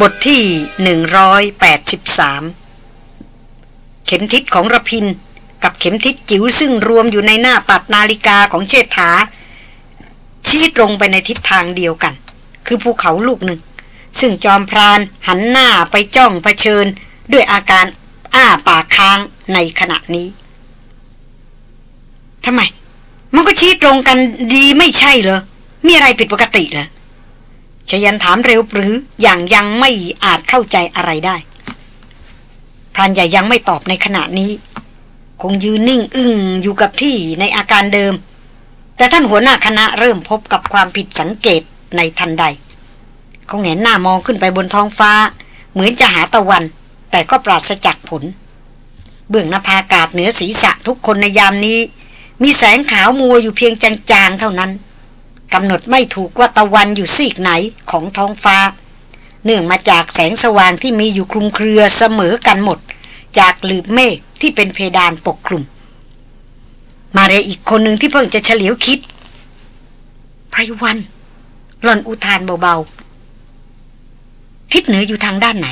บทที่ 183 เข็มทิศของระพิน กับเข็มทิศจิ๋วซึ่งรวมอยู่ในหน้าปัดนาฬิกาของเชษฐา ชี้ตรงไปในทิศทางเดียวกัน คือภูเขาลูกหนึ่ง ซึ่งจอมพรานหันหน้าไปจ้องเผชิญ ด้วยอาการอ้าปากค้างในขณะนี้ทำไม มันก็ชี้ตรงกันดีไม่ใช่เหรอ มีอะไรผิดปกติเหรอ ชยันถามเร็วหรืออย่างยังไม่อาจเข้าใจอะไรได้พรานใหญ่ยังไม่ตอบในขณะนี้ คงยืนนิ่งอึ้งอยู่กับที่ในอาการเดิม แต่ท่านหัวหน้าคณะเริ่มพบกับความผิดสังเกตในทันใด เขาแงนหน้ามองขึ้นไปบนท้องฟ้า เหมือนจะหาตะวัน แต่ก็ปราศจากผล เบื้องนภาอากาศเหนือศีรษะทุกคนในยามนี้ มีแสงขาวมัวอยู่เพียงจางๆเท่านั้น กำหนดไม่ถูกว่าตะวันอยู่ซีกไหนของท้องฟ้า เนื่องมาจากแสงสว่างที่มีอยู่คลุมเครือเสมอกันหมด จากหลืบเมฆที่เป็นเพดานปกคลุม มาเรียอีกคนหนึ่งที่เพิ่งจะเฉลียวคิดไพรวันหล่อนอุทานเบาๆ ทิศเหนืออยู่ทางด้านไหน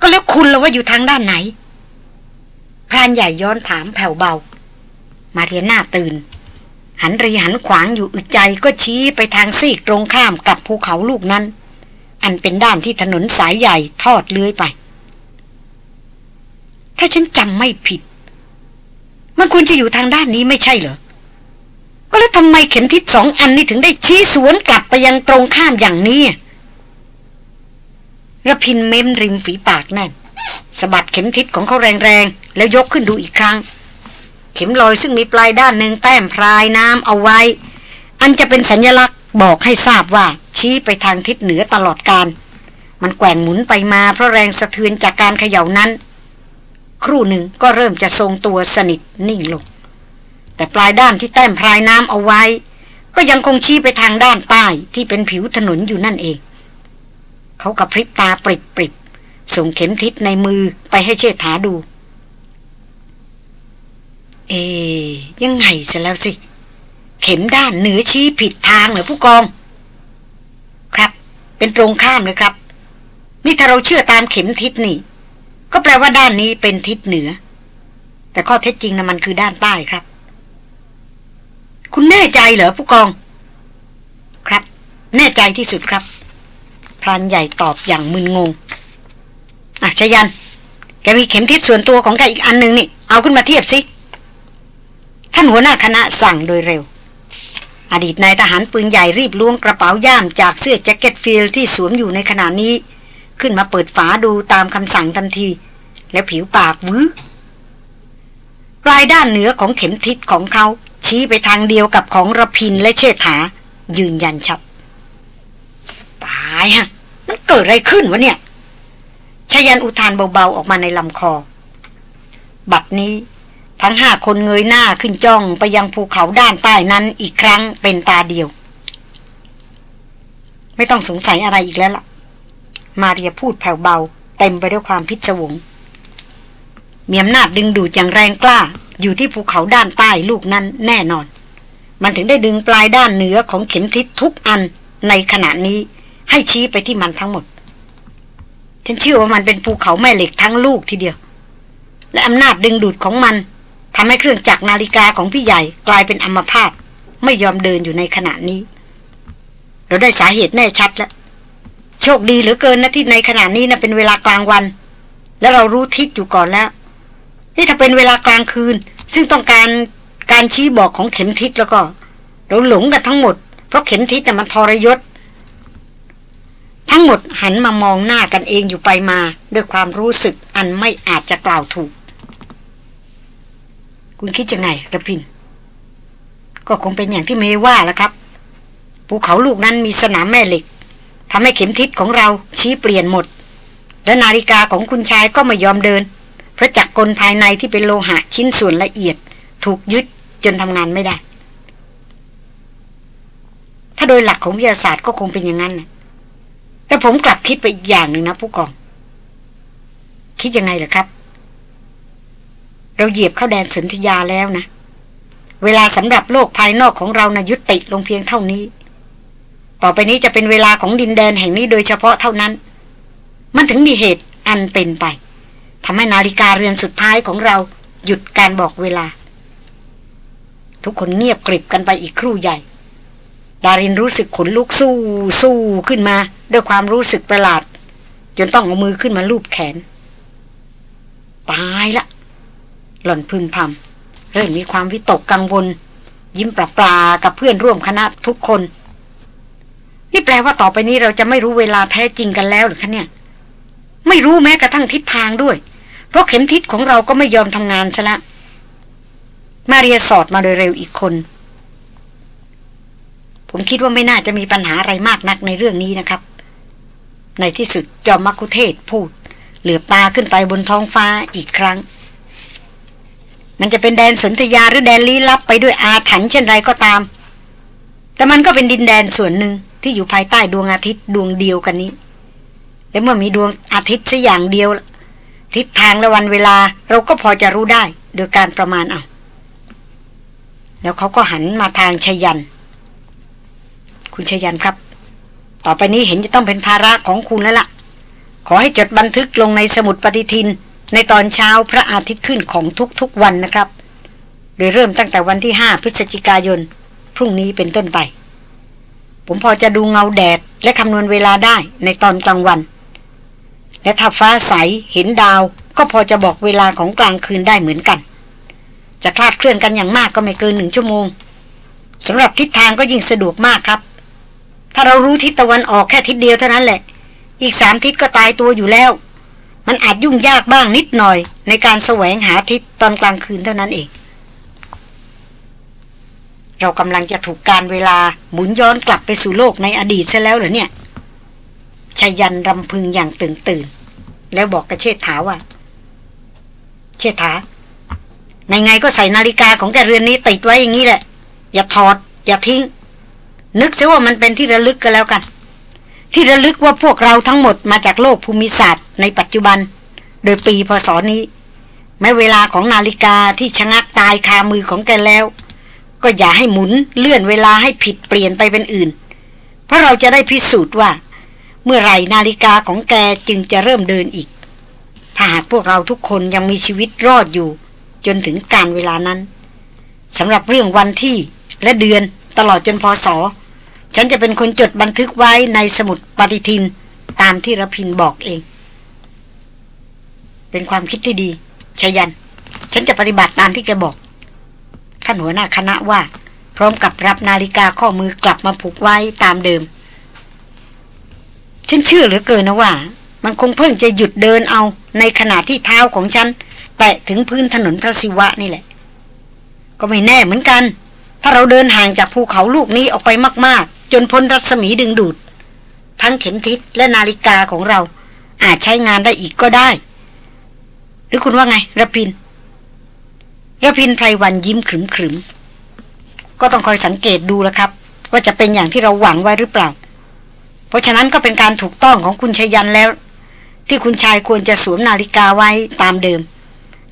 ก็แล้วคุณล่ะว่าอยู่ทางด้านไหนพรานใหญ่ย้อนถามแผ่วเบา มาเรียนหน้าตื่น หันรีหันขวางอยู่อึดใจก็ชี้ไปทางซีกตรงข้ามกับภูเขาลูกนั้น อันเป็นด้านที่ถนนสายใหญ่ทอดเลื้อยไป ถ้าฉันจำไม่ผิด มันควรจะอยู่ทางด้านนี้ไม่ใช่เหรอ ก็แล้วทำไมเข็มทิศสองอันนี้ถึงได้ชี้สวนกลับไปยังตรงข้ามอย่างนี้ระพินเม้มริมฝีปากแน่นสะบัดเข็มทิศของเขาแรงๆ แล้วยกขึ้นดูอีกครั้ง ข็มลอยซึ่งมีปลายด้านหนึ่งแต้มพรายน้ำเอาไว้ อันจะเป็นสัญลักษณ์บอกให้ทราบว่าชี้ไปทางทิศเหนือตลอดการ มันแกว่งหมุนไปมาเพราะแรงสะเทือนจากการเขย่านั้น ครู่หนึ่งก็เริ่มจะทรงตัวสนิทนิ่งลง แต่ปลายด้านที่แต้มพรายน้ำเอาไว้ ก็ยังคงชี้ไปทางด้านใต้ที่เป็นผิวถนนอยู่นั่นเอง เขากับพริบตาปริบปริบส่งเข็มทิศในมือไปให้เชษฐาดู เอ ยังไงเสร็จแล้วสิ เข็มด้านเหนือชี้ผิดทางเหรอผู้กอง ครับ เป็นตรงข้ามเลยครับ นี่ถ้าเราเชื่อตามเข็มทิศนี่ ก็แปลว่าด้านนี้เป็นทิศเหนือ แต่ข้อเท็จจริงนะมันคือด้านใต้ครับ คุณแน่ใจเหรอผู้กอง ครับ แน่ใจที่สุดครับพรานใหญ่ตอบอย่างมึนงงอะไชยันต์ แกมีเข็มทิศส่วนตัวของแกอีกอันหนึ่งนี่ เอาขึ้นมาเทียบสิ ท่านหัวหน้าคณะสั่งโดยเร็ว อดีตนายทหารปืนใหญ่รีบล้วงกระเป๋าย่ามจากเสื้อแจ็คเก็ต field ที่สวมอยู่ในขณะนี้ ขึ้นมาเปิดฝาดูตามคำสั่งทันที แล้วผิวปากวื้อปลายด้านเหนือของเข็มทิศของเขา ชี้ไปทางเดียวกับของระพินและเชษฐา ยืนยันชัดตายฮะมันเกิดอะไรขึ้นวะเนี่ยชยันอุทานเบาๆออกมาในลำคอ บัดนี้ ทั้งห้าคนเงยหน้าขึ้นจ้องไปยังภูเขาด้านใต้นั้นอีกครั้งเป็นตาเดียว ไม่ต้องสงสัยอะไรอีกแล้วล่ะ มาเรียพูดแผ่วเบา เต็มไปด้วยความพิศวง มีอำนาจดึงดูดอย่างแรงกล้า อยู่ที่ภูเขาด้านใต้ลูกนั้นแน่นอน มันถึงได้ดึงปลายด้านเหนือของเข็มทิศทุกอันในขณะนี้ให้ชี้ไปที่มันทั้งหมด ฉันเชื่อว่ามันเป็นภูเขาแม่เหล็กทั้งลูกทีเดียว และอำนาจดึงดูดของมัน ทำให้เครื่องจักรนาฬิกาของพี่ใหญ่กลายเป็นอัมพาตไม่ยอมเดินอยู่ในขณะนี้ เราได้สาเหตุแน่ชัดแล้ว โชคดีเหลือเกินนะที่ในขณะนี้นะเป็นเวลากลางวัน แล้วเรารู้ทิศอยู่ก่อนแล้ว นี่ถ้าเป็นเวลากลางคืน ซึ่งต้องการการชี้บอกของเข็มทิศแล้วก็ เราหลงกันทั้งหมด เพราะเข็มทิศแต่มันทรยศ ทั้งหมดหันมามองหน้ากันเองอยู่ไปมา ด้วยความรู้สึกอันไม่อาจจะกล่าวถูก คุณคิดยังไงระพิน ก็คงเป็นอย่างที่เมว่าแล้วครับ ภูเขาลูกนั้นมีสนามแม่เหล็กทำให้เข็มทิศของเราชี้เปลี่ยนหมด และนาฬิกาของคุณชายก็ไม่ยอมเดิน เพราะจักรกลภายในที่เป็นโลหะชิ้นส่วนละเอียด ถูกยึดจนทำงานไม่ได้ ถ้าโดยหลักของวิทยาศาสตร์ก็คงเป็นอย่างนั้นนะแต่ผมกลับคิดไปอีกอย่างหนึ่งนะผู้กอง คิดยังไงเหรอครับ เราเหยียบเข้าแดนสนธยาแล้วนะ เวลาสำหรับโลกภายนอกของเรานะยุติลงเพียงเท่านี้ ต่อไปนี้จะเป็นเวลาของดินแดนแห่งนี้โดยเฉพาะเท่านั้น มันถึงมีเหตุอันเป็นไปทำให้นาฬิกาเรือนสุดท้ายของเราหยุดการบอกเวลา ทุกคนเงียบกริบกันไปอีกครู่ใหญ่ ดารินรู้สึกขนลุกสู้สู้ขึ้นมา ด้วยความรู้สึกประหลาด จนต้องเอามือขึ้นมาลูบแขน ตายละ หล่อนพึมพำเริ่มมีความวิตกกังวล ยิ้มปลาปลากับเพื่อนร่วมคณะทุกคน นี่แปลว่าต่อไปนี้เราจะไม่รู้เวลาแท้จริงกันแล้วหรือคะเนี่ย ไม่รู้แม้กระทั่งทิศทางด้วย เพราะเข็มทิศของเราก็ไม่ยอมทำงานซะละมาเรียสอดมาโดยเร็วอีกคน ผมคิดว่าไม่น่าจะมีปัญหาอะไรมากนักในเรื่องนี้นะครับ ในที่สุดจอมมักคุเทศพูด เหลือบตาขึ้นไปบนท้องฟ้าอีกครั้ง มันจะเป็นแดนสนธยาหรือแดนลี้ลับไปด้วยอาถรรพ์เช่นไรก็ตาม แต่มันก็เป็นดินแดนส่วนหนึ่งที่อยู่ภายใต้ดวงอาทิตย์ดวงเดียวกันนี้ และเมื่อมีดวงอาทิตย์สัอย่างเดียว ทิศทางและวันเวลาเราก็พอจะรู้ได้โดยการประมาณเอา แล้วเขาก็หันมาทางชยัน คุณชยันครับ ต่อไปนี้เห็นจะต้องเป็นภาระของคุณแล้วละ่ะ ขอให้จดบันทึกลงในสมุดปฏิทิน ในตอนเช้าพระอาทิตย์ขึ้นของทุกๆวันนะครับ โดยเริ่มตั้งแต่วันที่ 5 พฤศจิกายน พรุ่งนี้เป็นต้นไป ผมพอจะดูเงาแดดและคำนวณเวลาได้ในตอนกลางวัน และถ้าฟ้าใสเห็นดาวก็พอจะบอกเวลาของกลางคืนได้เหมือนกัน จะคลาดเคลื่อนกันอย่างมากก็ไม่เกินหนึ่งชั่วโมงสำหรับทิศทางก็ยิ่งสะดวกมากครับ ถ้าเรารู้ทิศตะวันออกแค่ทิศเดียวเท่านั้นแหละ อีกสามทิศก็ตายตัวอยู่แล้ว มันอาจยุ่งยากบ้างนิดหน่อยในการแสวงหาทิศตอนกลางคืนเท่านั้นเอง เรากำลังจะถูกการเวลาหมุนย้อนกลับไปสู่โลกในอดีตซะแล้วเหรอเนี่ยชายันรำพึงอย่างตื่นตื่น แล้วบอกกับเชษฐาว่า เชษฐาในไงก็ใส่นาฬิกาของแกเรือนนี้ติดไว้อย่างนี้แหละ อย่าถอด อย่าทิ้ง นึกซะว่ามันเป็นที่ระลึกก็แล้วกัน ที่ระลึกว่าพวกเราทั้งหมดมาจากโลกภูมิศาสตร์ในปัจจุบัน โดยปีพศนี้ แม้เวลาของนาฬิกาที่ชะงักตายคามือของแกแล้ว ก็อย่าให้หมุนเลื่อนเวลาให้ผิดเปลี่ยนไปเป็นอื่น เพราะเราจะได้พิสูจน์ว่า เมื่อไหร่นาฬิกาของแกจึงจะเริ่มเดินอีก ถ้าหากพวกเราทุกคนยังมีชีวิตรอดอยู่ จนถึงการเวลานั้นสำหรับเรื่องวันที่และเดือนตลอดจนพศ ฉันจะเป็นคนจดบันทึกไว้ในสมุดปฏิทินตามที่รพินบอกเอง เป็นความคิดที่ดีชยัน ฉันจะปฏิบัติตามที่แกบอก ท่านหัวหน้าคณะว่า พร้อมกับรับนาฬิกาข้อมือกลับมาผูกไว้ตามเดิม ฉันเชื่อเหลือเกินนะว่า มันคงเพิ่งจะหยุดเดินเอาในขณะที่เท้าของฉัน แตะถึงพื้นถนนพระศิวะนี่แหละ ก็ไม่แน่เหมือนกัน ถ้าเราเดินห่างจากภูเขาลูกนี้ออกไปมาก จนพ้นรัศมีดึงดูด ทั้งเข็มทิศและนาฬิกาของเรา อาจใช้งานได้อีกก็ได้ หรือคุณว่าไงระพินระพินไพรวันยิ้มขรึมขรึมก็ต้องคอยสังเกตดูแล้วครับ ว่าจะเป็นอย่างที่เราหวังไว้หรือเปล่า เพราะฉะนั้นก็เป็นการถูกต้องของคุณชยันแล้ว ที่คุณชายควรจะสวมนาฬิกาไว้ตามเดิม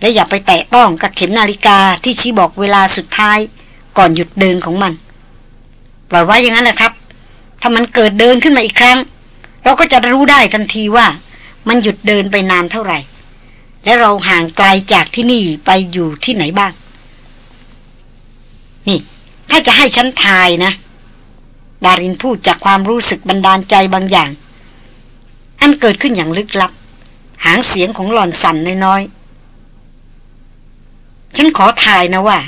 และอย่าไปแตะต้องกับเข็มนาฬิกาที่ชี้บอกเวลาสุดท้าย ก่อนหยุดเดินของมัน ปล่อยไว้อย่างนั้นแหละครับ ถ้ามันเกิดเดินขึ้นมาอีกครั้ง เราก็จะรู้ได้ทันทีว่า มันหยุดเดินไปนานเท่าไหร่ และเราห่างไกลจากที่นี่ไปอยู่ที่ไหนบ้าง นี่ ถ้าจะให้ฉันทายนะ ดารินพูดจากความรู้สึกบันดาลใจบางอย่าง อันเกิดขึ้นอย่างลึกลับ หางเสียงของหล่อนสั่นน้อยๆฉันขอทายนะว่า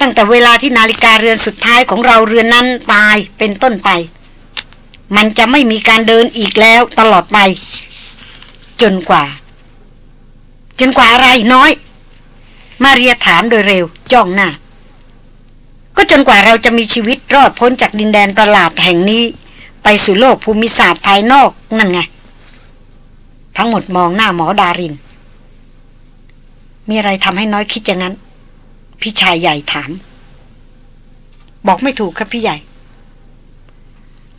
ตั้งแต่เวลาที่นาฬิกาเรือนสุดท้ายของเราเรือนนั้นตายเป็นต้นไป มันจะไม่มีการเดินอีกแล้วตลอดไป จนกว่า จนกว่าอะไรน้อย มาเรียถามโดยเร็วจ้องหน้า ก็จนกว่าเราจะมีชีวิตรอดพ้นจากดินแดนประหลาดแห่งนี้ ไปสู่โลกภูมิศาสตร์ภายนอกนั่นไง ทั้งหมดมองหน้าหมอดาริน มีอะไรทำให้น้อยคิดอย่างนั้น พี่ชายใหญ่ถาม บอกไม่ถูกครับพี่ใหญ่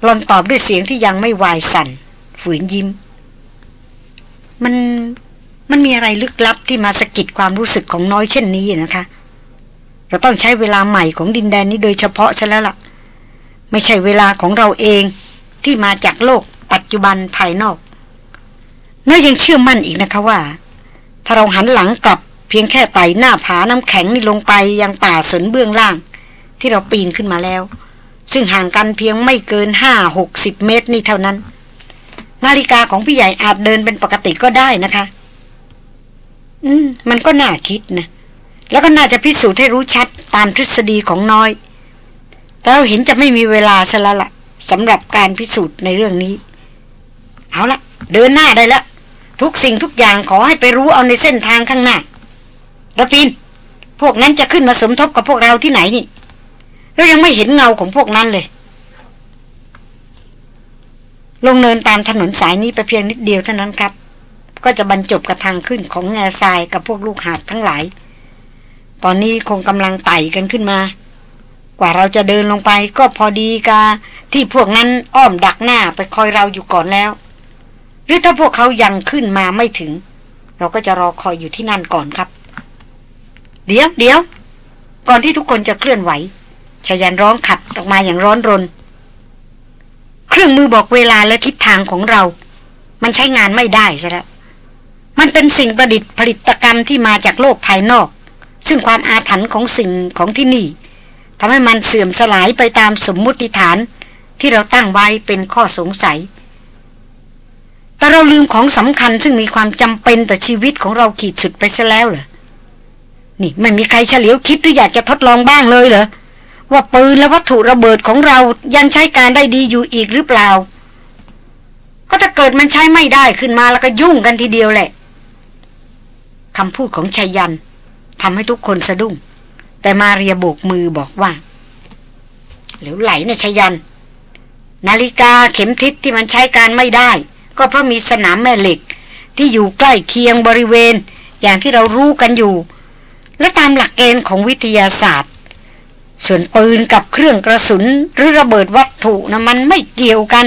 หลอนตอบด้วยเสียงที่ยังไม่วายสัน่นฝืนยิ้ม มันมันมีอะไรลึกลับที่มาสะกิดความรู้สึกของน้อยเช่นนี้นะคะ เราต้องใช้เวลาใหม่ของดินแดนนี้โดยเฉพาะซะแล้วล่ะ ไม่ใช่เวลาของเราเองที่มาจากโลกปัจจุบันภายนอก น้อยยังเชื่อมั่นอีกนะคะว่า ถ้าเราหันหลังกลับ เพียงแค่ไต่หน้าผาน้ำแข็งนี่ลงไปยังป่าสนเบื้องล่าง ที่เราปีนขึ้นมาแล้ว ซึ่งห่างกันเพียงไม่เกินห้าหกสิบเมตรนี่เท่านั้น นาฬิกาของพี่ใหญ่อาจเดินเป็นปกติก็ได้นะคะ อืม มันก็น่าคิดนะ แล้วก็น่าจะพิสูจน์ให้รู้ชัดตามทฤษฎีของน้อย แต่เราเห็นจะไม่มีเวลาซะแล้วละ่ะสำหรับการพิสูจน์ในเรื่องนี้ เอาละเดินหน้าได้แล้วทุกสิ่งทุกอย่างขอให้ไปรู้เอาในเส้นทางข้างหน้า ระพิน พวกนั้นจะขึ้นมาสมทบกับพวกเราที่ไหนนี่ เรายังไม่เห็นเงาของพวกนั้นเลย ลงเนินตามถนนสายนี้ไปเพียงนิดเดียวเท่านั้นครับ ก็จะบรรจบกับทางขึ้นของแง่ทรายกับพวกลูกหาบทั้งหลาย ตอนนี้คงกำลังไต่กันขึ้นมา กว่าเราจะเดินลงไปก็พอดีกาที่พวกนั้นอ้อมดักหน้าไปคอยเราอยู่ก่อนแล้ว หรือถ้าพวกเขายังขึ้นมาไม่ถึง เราก็จะรอคอยอยู่ที่นั่นก่อนครับ เดี๋ยวเดี๋ยวก่อนที่ทุกคนจะเคลื่อนไหวชายันร้องขัดออกมาอย่างร้อนรน เครื่องมือบอกเวลาและทิศทางของเรา มันใช้งานไม่ได้ซะแล้วมันเป็นสิ่งประดิษฐ์ผลิตกรรมที่มาจากโลกภายนอก ซึ่งความอาถรรพ์ของสิ่งของที่นี่ทำให้มันเสื่อมสลายไปตามสมมุติฐานที่เราตั้งไว้เป็นข้อสงสัย แต่เราลืมของสำคัญซึ่งมีความจำเป็นต่อชีวิตของเราขีดสุดไปซะแล้วเหรอ นี่ไม่มีใครเฉลียวคิดหรืออยากจะทดลองบ้างเลยเหรอ ว่าปืนและวัตถุระเบิดของเรายังใช้การได้ดีอยู่อีกหรือเปล่า ก็ถ้าเกิดมันใช้ไม่ได้ขึ้นมาแล้วก็ยุ่งกันทีเดียวแหละคำพูดของชัยยันทำให้ทุกคนสะดุ้ง แต่มาเรียโบกมือบอกว่า เหลวไหลนะชัยยัน นาฬิกาเข็มทิศที่มันใช้การไม่ได้ ก็เพราะมีสนามแม่เหล็ก ที่อยู่ใกล้เคียงบริเวณ อย่างที่เรารู้กันอยู่ และตามหลักเกณฑ์ของวิทยาศาสตร์ ส่วนปืนกับเครื่องกระสุนหรือระเบิดวัตถุนะมันไม่เกี่ยวกัน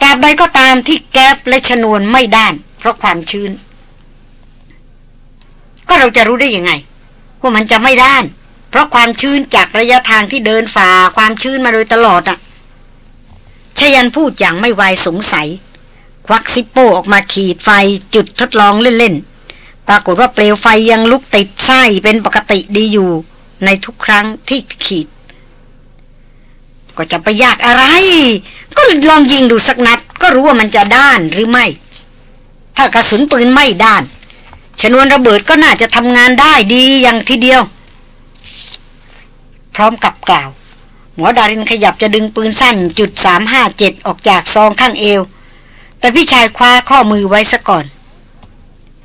ตราบใดก็ตามที่แก๊สและชนวนไม่ด้าน เพราะความชื้น ก็เราจะรู้ได้ยังไง ว่ามันจะไม่ด้าน เพราะความชื้นจากระยะทางที่เดินฝ่าความชื้นมาโดยตลอดอะ่ะชยันพูดอย่างไม่ไวายสงสัย ควักซิปโปออกมาขีดไฟจุดทดลองเล่นๆ ปรากฏว่าเปลวไฟยังลุกติดไส้เป็นปกติดีอยู่ ในทุกครั้งที่ขีด ก็จะไปยากอะไร ก็ลองยิงดูสักนัด ก็รู้ว่ามันจะด้านหรือไม่ ถ้ากระสุนปืนไม่ด้าน ชนวนระเบิดก็น่าจะทำงานได้ดีอย่างทีเดียว พร้อมกับกล่าว หมอดารินขยับจะดึงปืนสั้นจุดสามห้าเจ็ดออกจากซองข้างเอว แต่พี่ชายคว้าข้อมือไว้ซะก่อน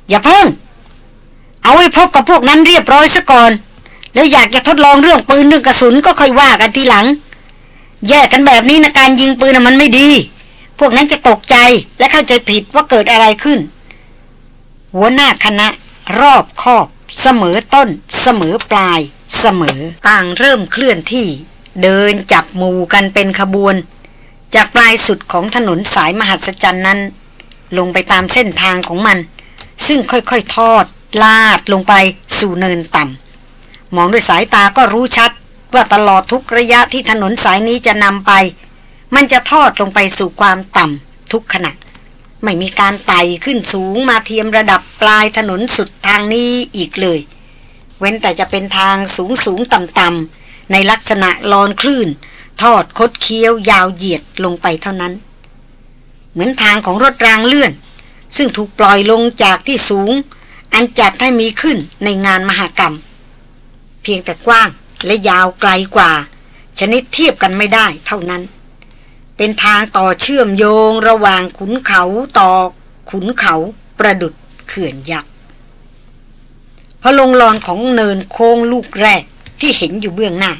อย่าเพิ่ง เอาไว้พบกับพวกนั้นเรียบร้อยซะก่อน แล้วอยากจะทดลองเรื่องปืนเรื่องกระสุนก็ค่อยว่ากันทีหลัง แยกกันแบบนี้นะการยิงปืนมันไม่ดี พวกนั้นจะตกใจและเข้าใจผิดว่าเกิดอะไรขึ้น หัวหน้าคณะ รอบคอบ เสมอต้น เสมอปลาย เสมอ ต่างเริ่มเคลื่อนที่ เดินจับหมู่กันเป็นขบวน จากปลายสุดของถนนสายมหัศจรรย์นั้น ลงไปตามเส้นทางของมัน ซึ่งค่อยๆทอด ลาดลงไปสู่เนินต่ำมองด้วยสายตาก็รู้ชัดว่าตลอดทุกระยะที่ถนนสายนี้จะนำไป มันจะทอดลงไปสู่ความต่ำทุกขณะ ไม่มีการไต่ขึ้นสูงมาเทียมระดับปลายถนนสุดทางนี้อีกเลย เว้นแต่จะเป็นทางสูงสูงต่ำต่ำในลักษณะลอนคลื่น ทอดคดเคี้ยวยาวเหยียดลงไปเท่านั้น เหมือนทางของรถรางเลื่อน ซึ่งถูกปล่อยลงจากที่สูง อันจัดให้มีขึ้นในงานมหากรรม เพียงแต่กว้างและยาวไกลกว่า ชนิดเทียบกันไม่ได้เท่านั้น เป็นทางต่อเชื่อมโยงระหว่างขุนเขาต่อขุนเขาประดุดเขื่อนยักษ์พอลงลอนของเนินโค้งลูกแรกที่เห็นอยู่เบื้องหน้า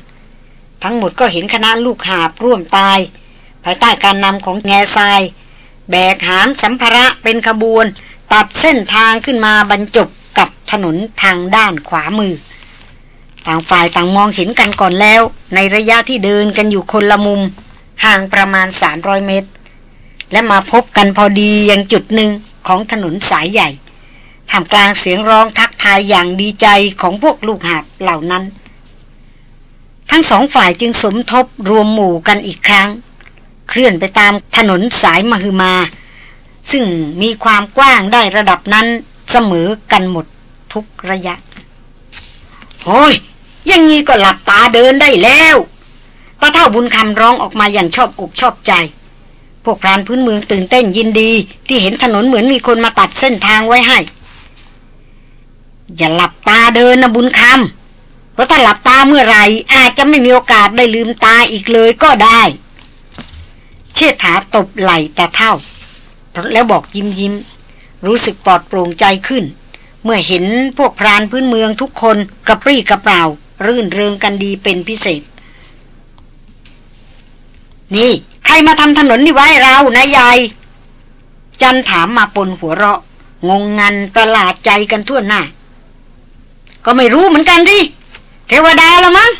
ทั้งหมดก็เห็นคณะลูกหาบร่วมตาย ภายใต้การนำของแง่ทราย แบกหามสัมภาระเป็นขบวน ตัดเส้นทางขึ้นมาบรรจบกับถนนทางด้านขวามือ ต่างฝ่ายต่างมองเห็นกันก่อนแล้ว ในระยะที่เดินกันอยู่คนละมุม ห่างประมาณ 300 เมตร และมาพบกันพอดียังจุดหนึ่งของถนนสายใหญ่ท่ามกลางเสียงร้องทักทายอย่างดีใจของพวกลูกหาบเหล่านั้น ทั้งสองฝ่ายจึงสมทบรวมหมู่กันอีกครั้ง เคลื่อนไปตามถนนสายมหึมา ซึ่งมีความกว้างได้ระดับนั้นเสมอกันหมดทุกระยะโอ้ยยังงี้ก็หลับตาเดินได้แล้วตาเท่าบุญคำร้องออกมาอย่างชอบอกชอบใจ พวกพรานพื้นเมืองตื่นเต้นยินดีที่เห็นถนนเหมือนมีคนมาตัดเส้นทางไว้ให้ อย่าหลับตาเดินนะบุญคำเพราะถ้าหลับตาเมื่อไหร่อาจจะไม่มีโอกาสได้ลืมตาอีกเลยก็ได้ เชิดถาตบไหล่ตาเท่า แล้วบอกยิ้มยิ้ม รู้สึกปลอดโปร่งใจขึ้น เมื่อเห็นพวกพรานพื้นเมืองทุกคนกระปรี้กระเปร่า รื่นเริงกันดีเป็นพิเศษ นี่ ใครมาทำถนนนี่ไว้เรานายใหญ่จันถามมาปนหัวเราะ งงงันประหลาดใจกันทั่วหน้า ก็ไม่รู้เหมือนกันดิเทวดาละมั้ง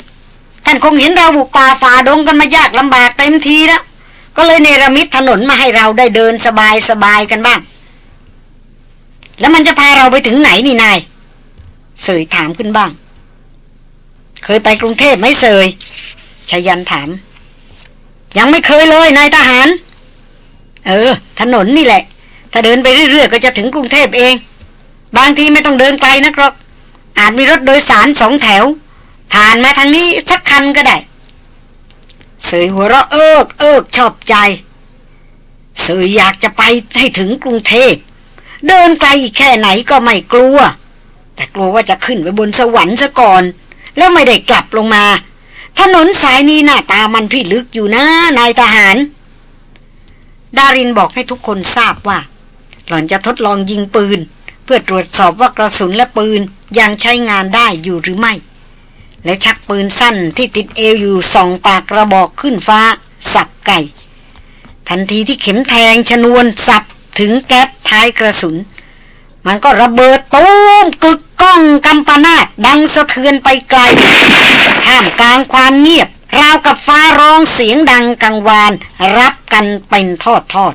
ท่านคงเห็นเราบุกป่าฝ่าดงกันมายากลำบากเต็มทีแล้ว ก็เลยเนรมิตถนนมาให้เราได้เดินสบายสบายกันบ้าง แล้วมันจะพาเราไปถึงไหนนี่นาย เสยถามขึ้นบ้าง เคยไปกรุงเทพไหมเสยชายันถาม ยังไม่เคยเลยนายทหาร เออ ถนนนี่แหละ ถ้าเดินไปเรื่อยๆก็จะถึงกรุงเทพเอง บางทีไม่ต้องเดินไกลนักหรอกอาจมีรถโดยสารสองแถว ผ่านมาทางนี้สักคันก็ได้ เสยหัวเราะเอิกเอิกชอบใจ เสยอยากจะไปให้ถึงกรุงเทพ เดินไกลอีกแค่ไหนก็ไม่กลัว แต่กลัวว่าจะขึ้นไปบนสวรรค์ซะก่อน แล้วไม่ได้กลับลงมา ถนนสายนี้หน้าตามันพี่ลึกอยู่นะนายทหาร ดารินบอกให้ทุกคนทราบว่า หล่อนจะทดลองยิงปืน เพื่อตรวจสอบว่ากระสุนและปืนยังใช้งานได้อยู่หรือไม่ และชักปืนสั้นที่ติดเอวอยู่สองปากกระบอกขึ้นฟ้า สับไก่ ทันทีที่เข็มแทงชนวนสับถึงแก๊ปท้ายกระสุน มันก็ระเบิดตูมกึกก้องกำปนาดดังสะเทือนไปไกลท่ามกลางความเงียบ ราวกับฟ้าร้องเสียงดังกังวาน รับกันเป็นทอดทอด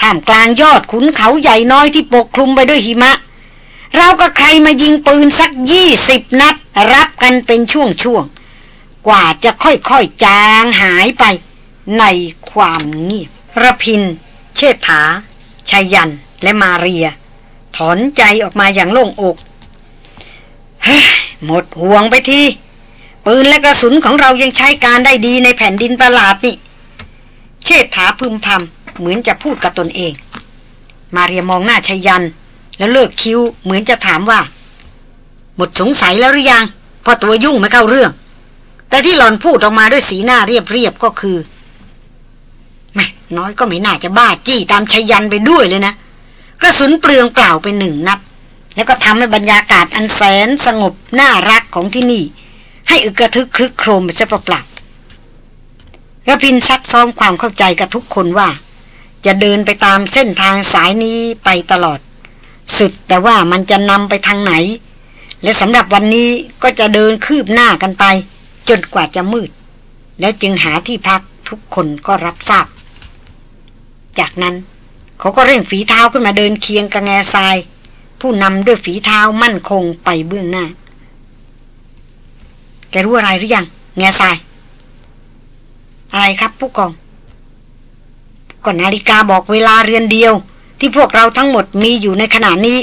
ท่ามกลางยอดขุนเขาใหญ่น้อยที่ปกคลุมไปด้วยหิมะ เราก็ใครมายิงปืนสักยี่สิบนัด รับกันเป็นช่วงๆ กว่าจะค่อยๆจางหายไปในความเงียบระพิน เชษฐาชายันและมาเรีย ถอนใจออกมาอย่างโล่งอกหมดห่วงไปทีปืนและกระสุนของเรายังใช้การได้ดีในแผ่นดินประหลาดนี่ เชษฐาพึมพำเหมือนจะพูดกับตนเอง มาเรียมองหน้าชายัน แล้วเลิกคิ้วเหมือนจะถามว่า หมดสงสัยแล้วหรือยังพอตัวยุ่งไม่เข้าเรื่อง แต่ที่หลอนพูดออกมาด้วยสีหน้าเรียบๆก็คือไม่น้อยก็ไม่น่าจะบ้าจี้ตามชยันไปด้วยเลยนะกระสุนเปลืองเปล่าไปหนึ่งนัดแล้วก็ทำให้บรรยากาศอันแสนสงบน่ารักของที่นี่ ให้อึกระทึกคลึกโครมไปซะเปล่าๆระพินซักซ้อมความเข้าใจกับทุกคนว่า จะเดินไปตามเส้นทางสายนี้ไปตลอด สุดแต่ว่ามันจะนำไปทางไหน และสำหรับวันนี้ก็จะเดินคืบหน้ากันไป จนกว่าจะมืด แล้วจึงหาที่พักทุกคนก็รับทราบ จากนั้นเขาก็เร่งฝีเท้าขึ้นมาเดินเคียงกับแง่ทราย ผู้นำด้วยฝีเท้ามั่นคงไปเบื้องหน้า แกรู้อะไรหรือยัง แง่ทราย อะไรครับผู้กองก่อนนาฬิกาบอกเวลาเรือนเดียว ที่พวกเราทั้งหมดมีอยู่ในขณะนี้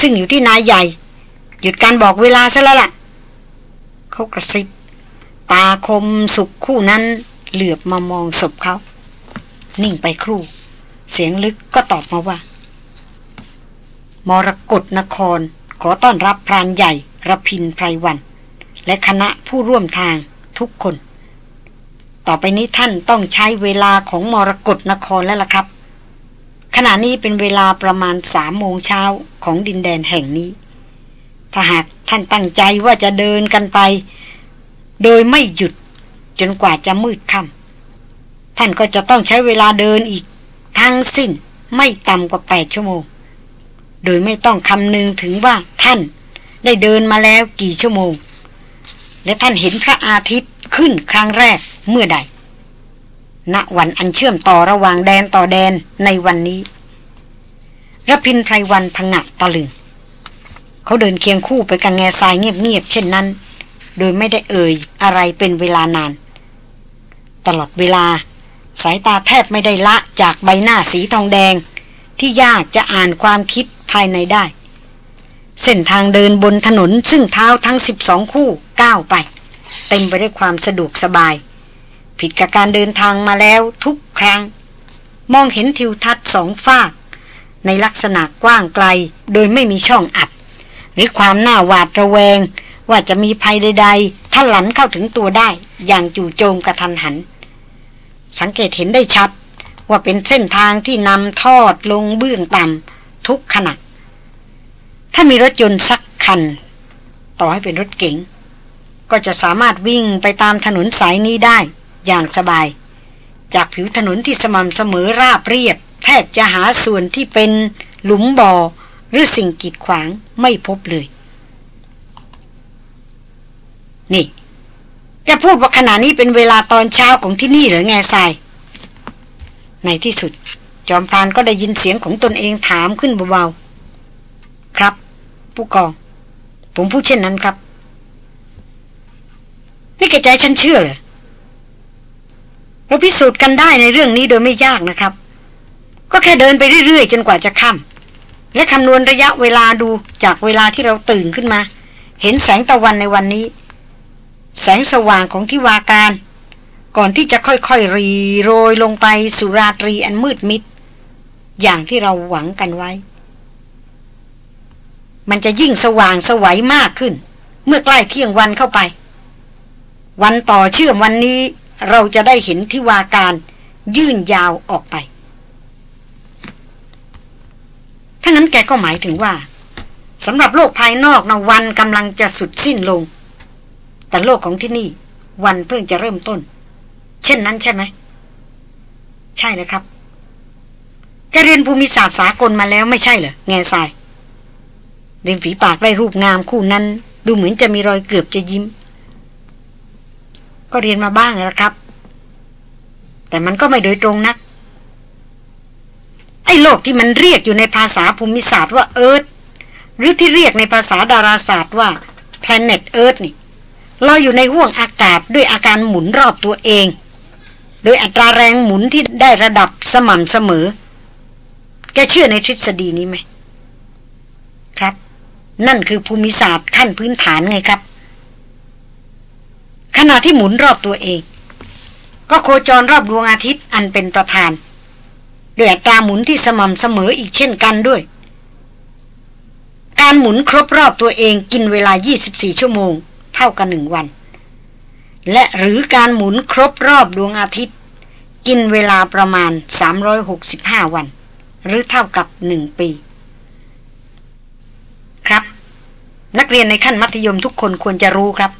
ซึ่งอยู่ที่นายใหญ่ หยุดการบอกเวลาซะแล้วล่ะเขากระซิบ ตาคมสุขคู่นั้น เหลือบมามองศพเขา นิ่งไปครู่ เสียงลึกก็ตอบมาว่า มรกรนคร ขอต้อนรับพรานใหญ่ระพินไพรวัน และคณะผู้ร่วมทางทุกคน ต่อไปนี้ท่านต้องใช้เวลาของมรกรนครแล้วล่ะครับ ขณะนี้เป็นเวลาประมาณสามโมงเช้าของดินแดนแห่งนี้ ถ้าหากท่านตั้งใจว่าจะเดินกันไป โดยไม่หยุดจนกว่าจะมืดค่ำท่านก็จะต้องใช้เวลาเดินอีกทั้งสิ้นไม่ต่ำกว่าแปดชั่วโมง โดยไม่ต้องคำนึงถึงว่าท่านได้เดินมาแล้วกี่ชั่วโมง และท่านเห็นพระอาทิตย์ขึ้นครั้งแรกเมื่อใด ณวันอันเชื่อมต่อระหว่างแดนต่อแดนในวันนี้รพินไพรวันพงะตะลึง เขาเดินเคียงคู่ไปกับแง่ทรายเงียบๆเช่นนั้น โดยไม่ได้เอ่ยอะไรเป็นเวลานาน ตลอดเวลา สายตาแทบไม่ได้ละจากใบหน้าสีทองแดง ที่ยากจะอ่านความคิดภายในได้ เส้นทางเดินบนถนนซึ่งเท้าทั้งสิบองคู่ก้าวไป เต็มไปด้วยความสะดวกสบาย ผิดกับการเดินทางมาแล้วทุกครั้ง มองเห็นทิวทัศน์สองฝาก ในลักษณะกว้างไกลโดยไม่มีช่องอับ หรือความหน้าหวาดระแวง ว่าจะมีภัยใดๆถ้านหลันเข้าถึงตัวได้ อย่างจู่โจมกระทันหัน สังเกตเห็นได้ชัดว่าเป็นเส้นทางที่นำทอดลงเบื้องต่ำทุกขณะ ถ้ามีรถยนต์สักคัน ต่อให้เป็นรถเก๋งก็จะสามารถวิ่งไปตามถนนสายนี้ได้ อย่างสบาย จากผิวถนนที่สม่ำเสมอราบเรียบ แทบจะหาส่วนที่เป็นหลุมบ่อหรือสิ่งกีดขวางไม่พบเลย นี่แกพูดว่าขณะนี้เป็นเวลาตอนเช้าของที่นี่หรือไงทราย ในที่สุด จอมพรานก็ได้ยินเสียงของตนเองถามขึ้นเบาๆ ครับ ผู้กอง ผมพูดเช่นนั้นครับ นี่แกใจฉันเชื่อเลย เราพิสูจน์กันได้ในเรื่องนี้โดยไม่ยากนะครับ ก็แค่เดินไปเรื่อยๆ จนกว่าจะค่ำและคำนวณระยะเวลาดูจากเวลาที่เราตื่นขึ้นมา เห็นแสงตะวันในวันนี้ แสงสว่างของทิวาการ ก่อนที่จะค่อยๆรีโรยลงไปสุราตรีอันมืดมิด อย่างที่เราหวังกันไว้ มันจะยิ่งสว่างสวัยมากขึ้น เมื่อใกล้เที่ยงวันเข้าไป วันต่อเชื่อมวันนี้ เราจะได้เห็นทิวาการยื่นยาวออกไป ถ้านั้นแกก็หมายถึงว่าสำหรับโลกภายนอกนะวันกำลังจะสุดสิ้นลง แต่โลกของที่นี่วันเพิ่งจะเริ่มต้น เช่นนั้นใช่ไหม ใช่เลยครับ แกเรียนภูมิศาสตร์สากลมาแล้วไม่ใช่เหรอแง่ทรายริมฝีปากได้รูปงามคู่นั้น ดูเหมือนจะมีรอยเกือบจะยิ้ม ก็เรียนมาบ้างแล้วครับ แต่มันก็ไม่โดยตรงนัก ไอ้โลกที่มันเรียกอยู่ในภาษาภูมิศาสตร์ว่าเอิร์ธหรือที่เรียกในภาษาดาราศาสตร์ว่า planet Earth นี่ลอยอยู่ในห้วงอากาศด้วยอาการหมุนรอบตัวเอง โดยอัตราแรงหมุนที่ได้ระดับสม่ำเสมอ แกเชื่อในทฤษฎีนี้ไหม ครับ นั่นคือภูมิศาสตร์ขั้นพื้นฐานไงครับ ขณะที่หมุนรอบตัวเอง ก็โคจรรอบดวงอาทิตย์อันเป็นประธานด้วยอัตราหมุนที่สม่ำเสมออีกเช่นกันด้วย การหมุนครบรอบตัวเองกินเวลา 24 ชั่วโมง เท่ากันหนึ่งวัน และหรือการหมุนครบรอบดวงอาทิตย์ กินเวลาประมาณ 365 วัน หรือเท่ากับหนึ่งปี ครับ นักเรียนในขั้นมัธยมทุกคนควรจะรู้ครับ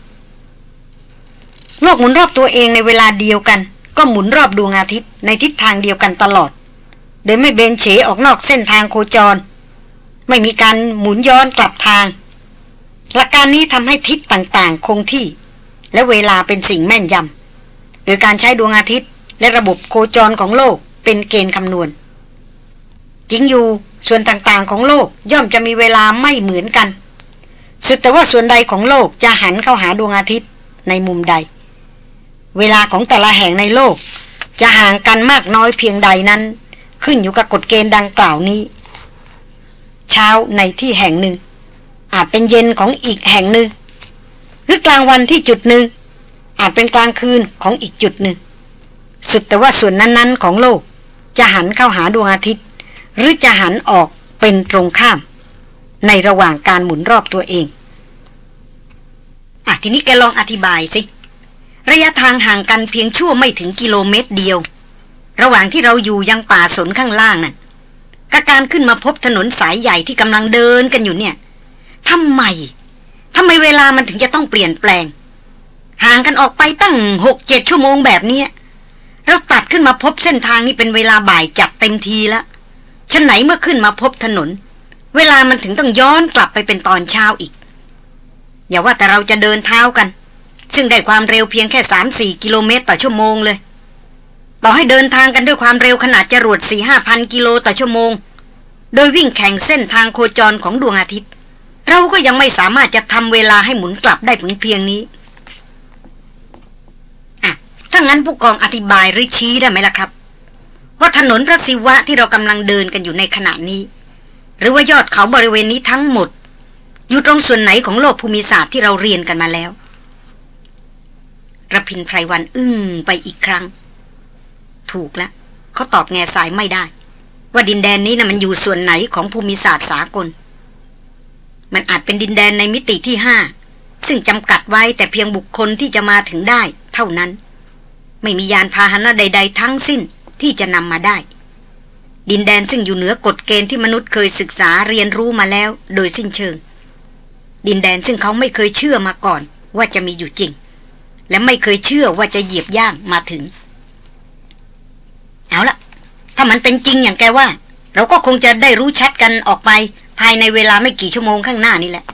โลกหมุนรอบตัวเองในเวลาเดียวกัน ก็หมุนรอบดวงอาทิตย์ในทิศทางเดียวกันตลอด โดยไม่เบนเฉออกนอกเส้นทางโคจร ไม่มีการหมุนย้อนกลับทาง หลักการนี้ทำให้ทิศต่างๆ คงที่ และเวลาเป็นสิ่งแม่นยำโดยการใช้ดวงอาทิตย์และระบบโคจรของโลกเป็นเกณฑ์คำนวณจริงอยู่ส่วนต่างๆของโลกย่อมจะมีเวลาไม่เหมือนกัน สุดแต่ว่าส่วนใดของโลกจะหันเข้าหาดวงอาทิตย์ในมุมใด เวลาของแต่ละแห่งในโลก จะห่างกันมากน้อยเพียงใดนั้น ขึ้นอยู่กับกฎเกณฑ์ดังกล่าวนี้ เช้าในที่แห่งหนึ่ง อาจเป็นเย็นของอีกแห่งหนึ่ง หรือกลางวันที่จุดหนึ่ง อาจเป็นกลางคืนของอีกจุดหนึ่ง สุดแต่ว่าส่วนนั้นๆ ของโลก จะหันเข้าหาดวงอาทิตย์ หรือจะหันออกเป็นตรงข้าม ในระหว่างการหมุนรอบตัวเองอะทีนี้แกลองอธิบายสิ ระยะทางห่างกันเพียงชั่วไม่ถึงกิโลเมตรเดียว ระหว่างที่เราอยู่ยังป่าสนข้างล่างนั่นกับการขึ้นมาพบถนนสายใหญ่ที่กำลังเดินกันอยู่เนี่ยทำไมทำไมเวลามันถึงจะต้องเปลี่ยนแปลง ห่างกันออกไปตั้งหกเจ็ดชั่วโมงแบบนี้เราตัดขึ้นมาพบเส้นทางนี้เป็นเวลาบ่ายจัดเต็มทีแล้วฉันไหนเมื่อขึ้นมาพบถนน เวลามันถึงต้องย้อนกลับไปเป็นตอนเช้าอีก อย่าว่าแต่เราจะเดินเท้ากัน ซึ่งได้ความเร็วเพียงแค่สามสี่กิโลเมตรต่อชั่วโมงเลย ต่อให้เดินทางกันด้วยความเร็วขนาดจรวดสี่ห้าพันกิโลต่อชั่วโมง โดยวิ่งแข่งเส้นทางโคจรของดวงอาทิตย์ เราก็ยังไม่สามารถจะทำเวลาให้หมุนกลับได้เพียงนี้อะถ้างั้นผู้กองอธิบายหรือชี้ได้ไหมล่ะครับ ว่าถนนพระศิวะที่เรากำลังเดินกันอยู่ในขณะนี้ หรือว่ายอดเขาบริเวณนี้ทั้งหมด อยู่ตรงส่วนไหนของโลกภูมิศาสตร์ที่เราเรียนกันมาแล้ว ระพินไพรวันอึ้งไปอีกครั้ง ถูกแล้วเขาตอบแง่สายไม่ได้ ว่าดินแดนนี้นะ่ะมันอยู่ส่วนไหนของภูมิศาสตร์สากล มันอาจเป็นดินแดนในมิติที่ห้าซึ่งจำกัดไว้แต่เพียงบุคคลที่จะมาถึงได้ เท่านั้น ไม่มียานพาหนะใด ๆ ทั้งสิ้นที่จะนำมาได้ ดินแดนซึ่งอยู่เหนือกฎเกณฑ์ที่มนุษย์เคยศึกษาเรียนรู้มาแล้ว โดยสิ้นเชิง ดินแดนซึ่งเขาไม่เคยเชื่อมาก่อนว่าจะมีอยู่จริง และไม่เคยเชื่อว่าจะเหยียบย่างมาถึง เอาละถ้ามันเป็นจริงอย่างแกว่า เราก็คงจะได้รู้ชัดกันออกไป ภายในเวลาไม่กี่ชั่วโมงข้างหน้านี่แหละ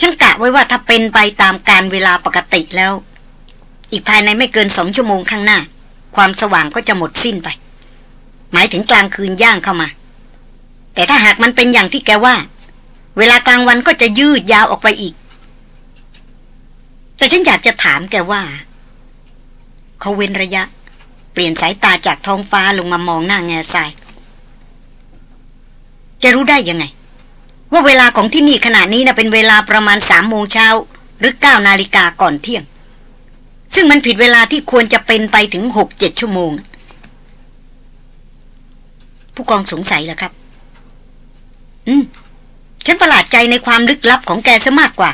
ฉันกะไว้ว่าถ้าเป็นไปตามการเวลาปกติแล้ว อีกภายในไม่เกินสองชั่วโมงข้างหน้า ความสว่างก็จะหมดสิ้นไป หมายถึงกลางคืนย่างเข้ามา แต่ถ้าหากมันเป็นอย่างที่แกว่า เวลากลางวันก็จะยืดยาวออกไปอีก แต่ฉันอยากจะถามแกว่า เขาเว้นระยะ เปลี่ยนสายตาจากท้องฟ้าลงมามองหน้าแง่ทรายจะรู้ได้ยังไง ว่าเวลาของที่นี่ขณะนี้นะเป็นเวลาประมาณสามโมงเช้า หรือเก้านาฬิกาก่อนเที่ยง ซึ่งมันผิดเวลาที่ควรจะเป็นไปถึงหกเจ็ดชั่วโมง ผู้กองสงสัยเหรอครับ อืมฉันประหลาดใจในความลึกลับของแกซะมากกว่า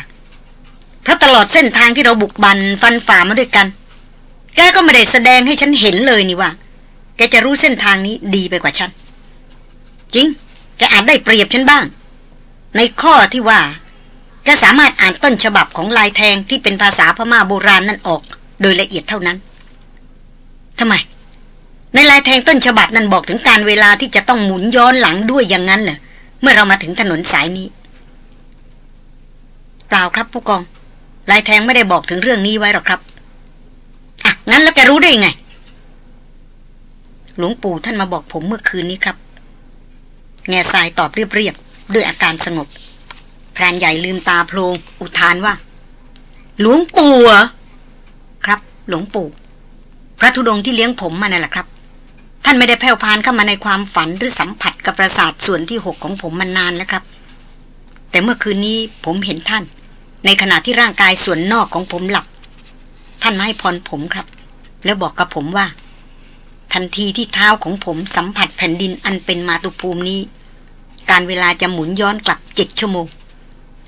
เพราะตลอดเส้นทางที่เราบุกบันฟันฝ่ามาด้วยกัน แกก็ไม่ได้แสดงให้ฉันเห็นเลยนี่ว่า แกจะรู้เส้นทางนี้ดีไปกว่าฉัน จริง แกอาจได้เปรียบฉันบ้าง ในข้อที่ว่า แกสามารถอ่านต้นฉบับของลายแทงที่เป็นภาษาพม่าโบราณนั่นออก โดยละเอียดเท่านั้นทำไม ในลายแทงต้นฉบับนั้นบอกถึงการเวลาที่จะต้องหมุนย้อนหลังด้วยอย่างนั้นเหรอเมื่อเรามาถึงถนนสายนี้ เปล่าครับผู้กอง ลายแทงไม่ได้บอกถึงเรื่องนี้ไว้หรอกครับ อะ งั้นแล้วแกรู้ได้ยังไง หลวงปู่ท่านมาบอกผมเมื่อคืนนี้ครับ แง่ทรายตอบเรียบๆ ด้วยอาการสงบ พรานใหญ่ลืมตาโพลงอุทานว่า หลวงปู่เหรอ ครับ หลวงปู่ พระธุดงค์ที่เลี้ยงผมมานั่นแหละครับ ท่านไม่ได้แผ่วพานเข้ามาในความฝันหรือสัมผัสกับประสาทส่วนที่หกของผมมานานแล้วครับ แต่เมื่อคืนนี้ผมเห็นท่าน ในขณะที่ร่างกายส่วนนอกของผมหลับ ท่านมาให้พรผมครับ แล้วบอกกับผมว่า ทันทีที่เท้าของผมสัมผัสแผ่นดินอันเป็นมาตุภูมินี้ การเวลาจะหมุนย้อนกลับเจ็ดชั่วโมง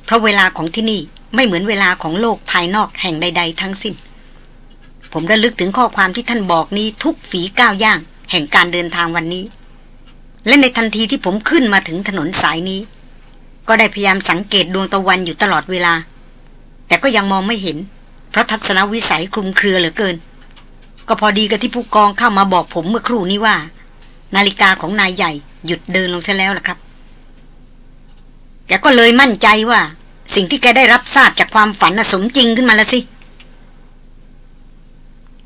เพราะเวลาของที่นี่ไม่เหมือนเวลาของโลกภายนอกแห่งใด ๆ ทั้งสิ้น ผมระลึกถึงข้อความที่ท่านบอกนี้ทุกฝีก้าวย่าง แห่งการเดินทางวันนี้ และในทันทีที่ผมขึ้นมาถึงถนนสายนี้ ก็ได้พยายามสังเกตดวงตะวันอยู่ตลอดเวลา แต่ก็ยังมองไม่เห็น เพราะทัศนวิสัยคลุมเครือเหลือเกิน ก็พอดีกับที่ผู้กองเข้ามาบอกผมเมื่อครู่นี้ว่า นาฬิกาของนายใหญ่หยุดเดินลงซะแล้วล่ะครับ แกก็เลยมั่นใจว่า สิ่งที่แกได้รับทราบจากความฝันน่ะสมจริงขึ้นมาแล้วสิ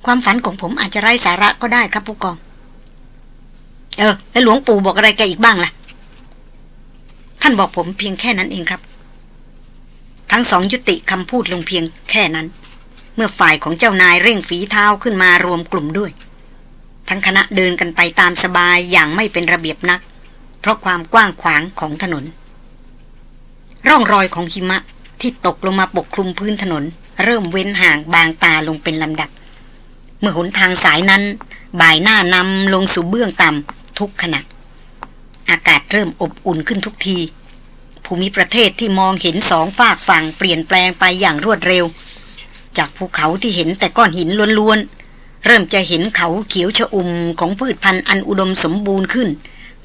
ความฝันของผมอาจจะไร้สาระก็ได้ครับผู้กอง เออ แล้วหลวงปู่บอกอะไรแกอีกบ้างล่ะ ท่านบอกผมเพียงแค่นั้นเองครับ ทั้งสองยุติคำพูดลงเพียงแค่นั้น เมื่อฝ่ายของเจ้านายเร่งฝีเท้าขึ้นมารวมกลุ่มด้วย ทั้งคณะเดินกันไปตามสบายอย่างไม่เป็นระเบียบนัก เพราะความกว้างขวางของถนน ร่องรอยของหิมะที่ตกลงมาปกคลุมพื้นถนน เริ่มเว้นห่างบางตาลงเป็นลำดับ เมื่อหนทางสายนั้น บ่ายหน้านำลงสู่เบื้องต่ำทุกขณะอากาศเริ่มอบอุ่นขึ้นทุกที ภูมิประเทศที่มองเห็นสองฝากฝั่งเปลี่ยนแปลงไปอย่างรวดเร็ว จากภูเขาที่เห็นแต่ก้อนหินล้วนๆ เริ่มจะเห็นเขาเขียวชอุ่มของพืชพันธุ์อันอุดมสมบูรณ์ขึ้น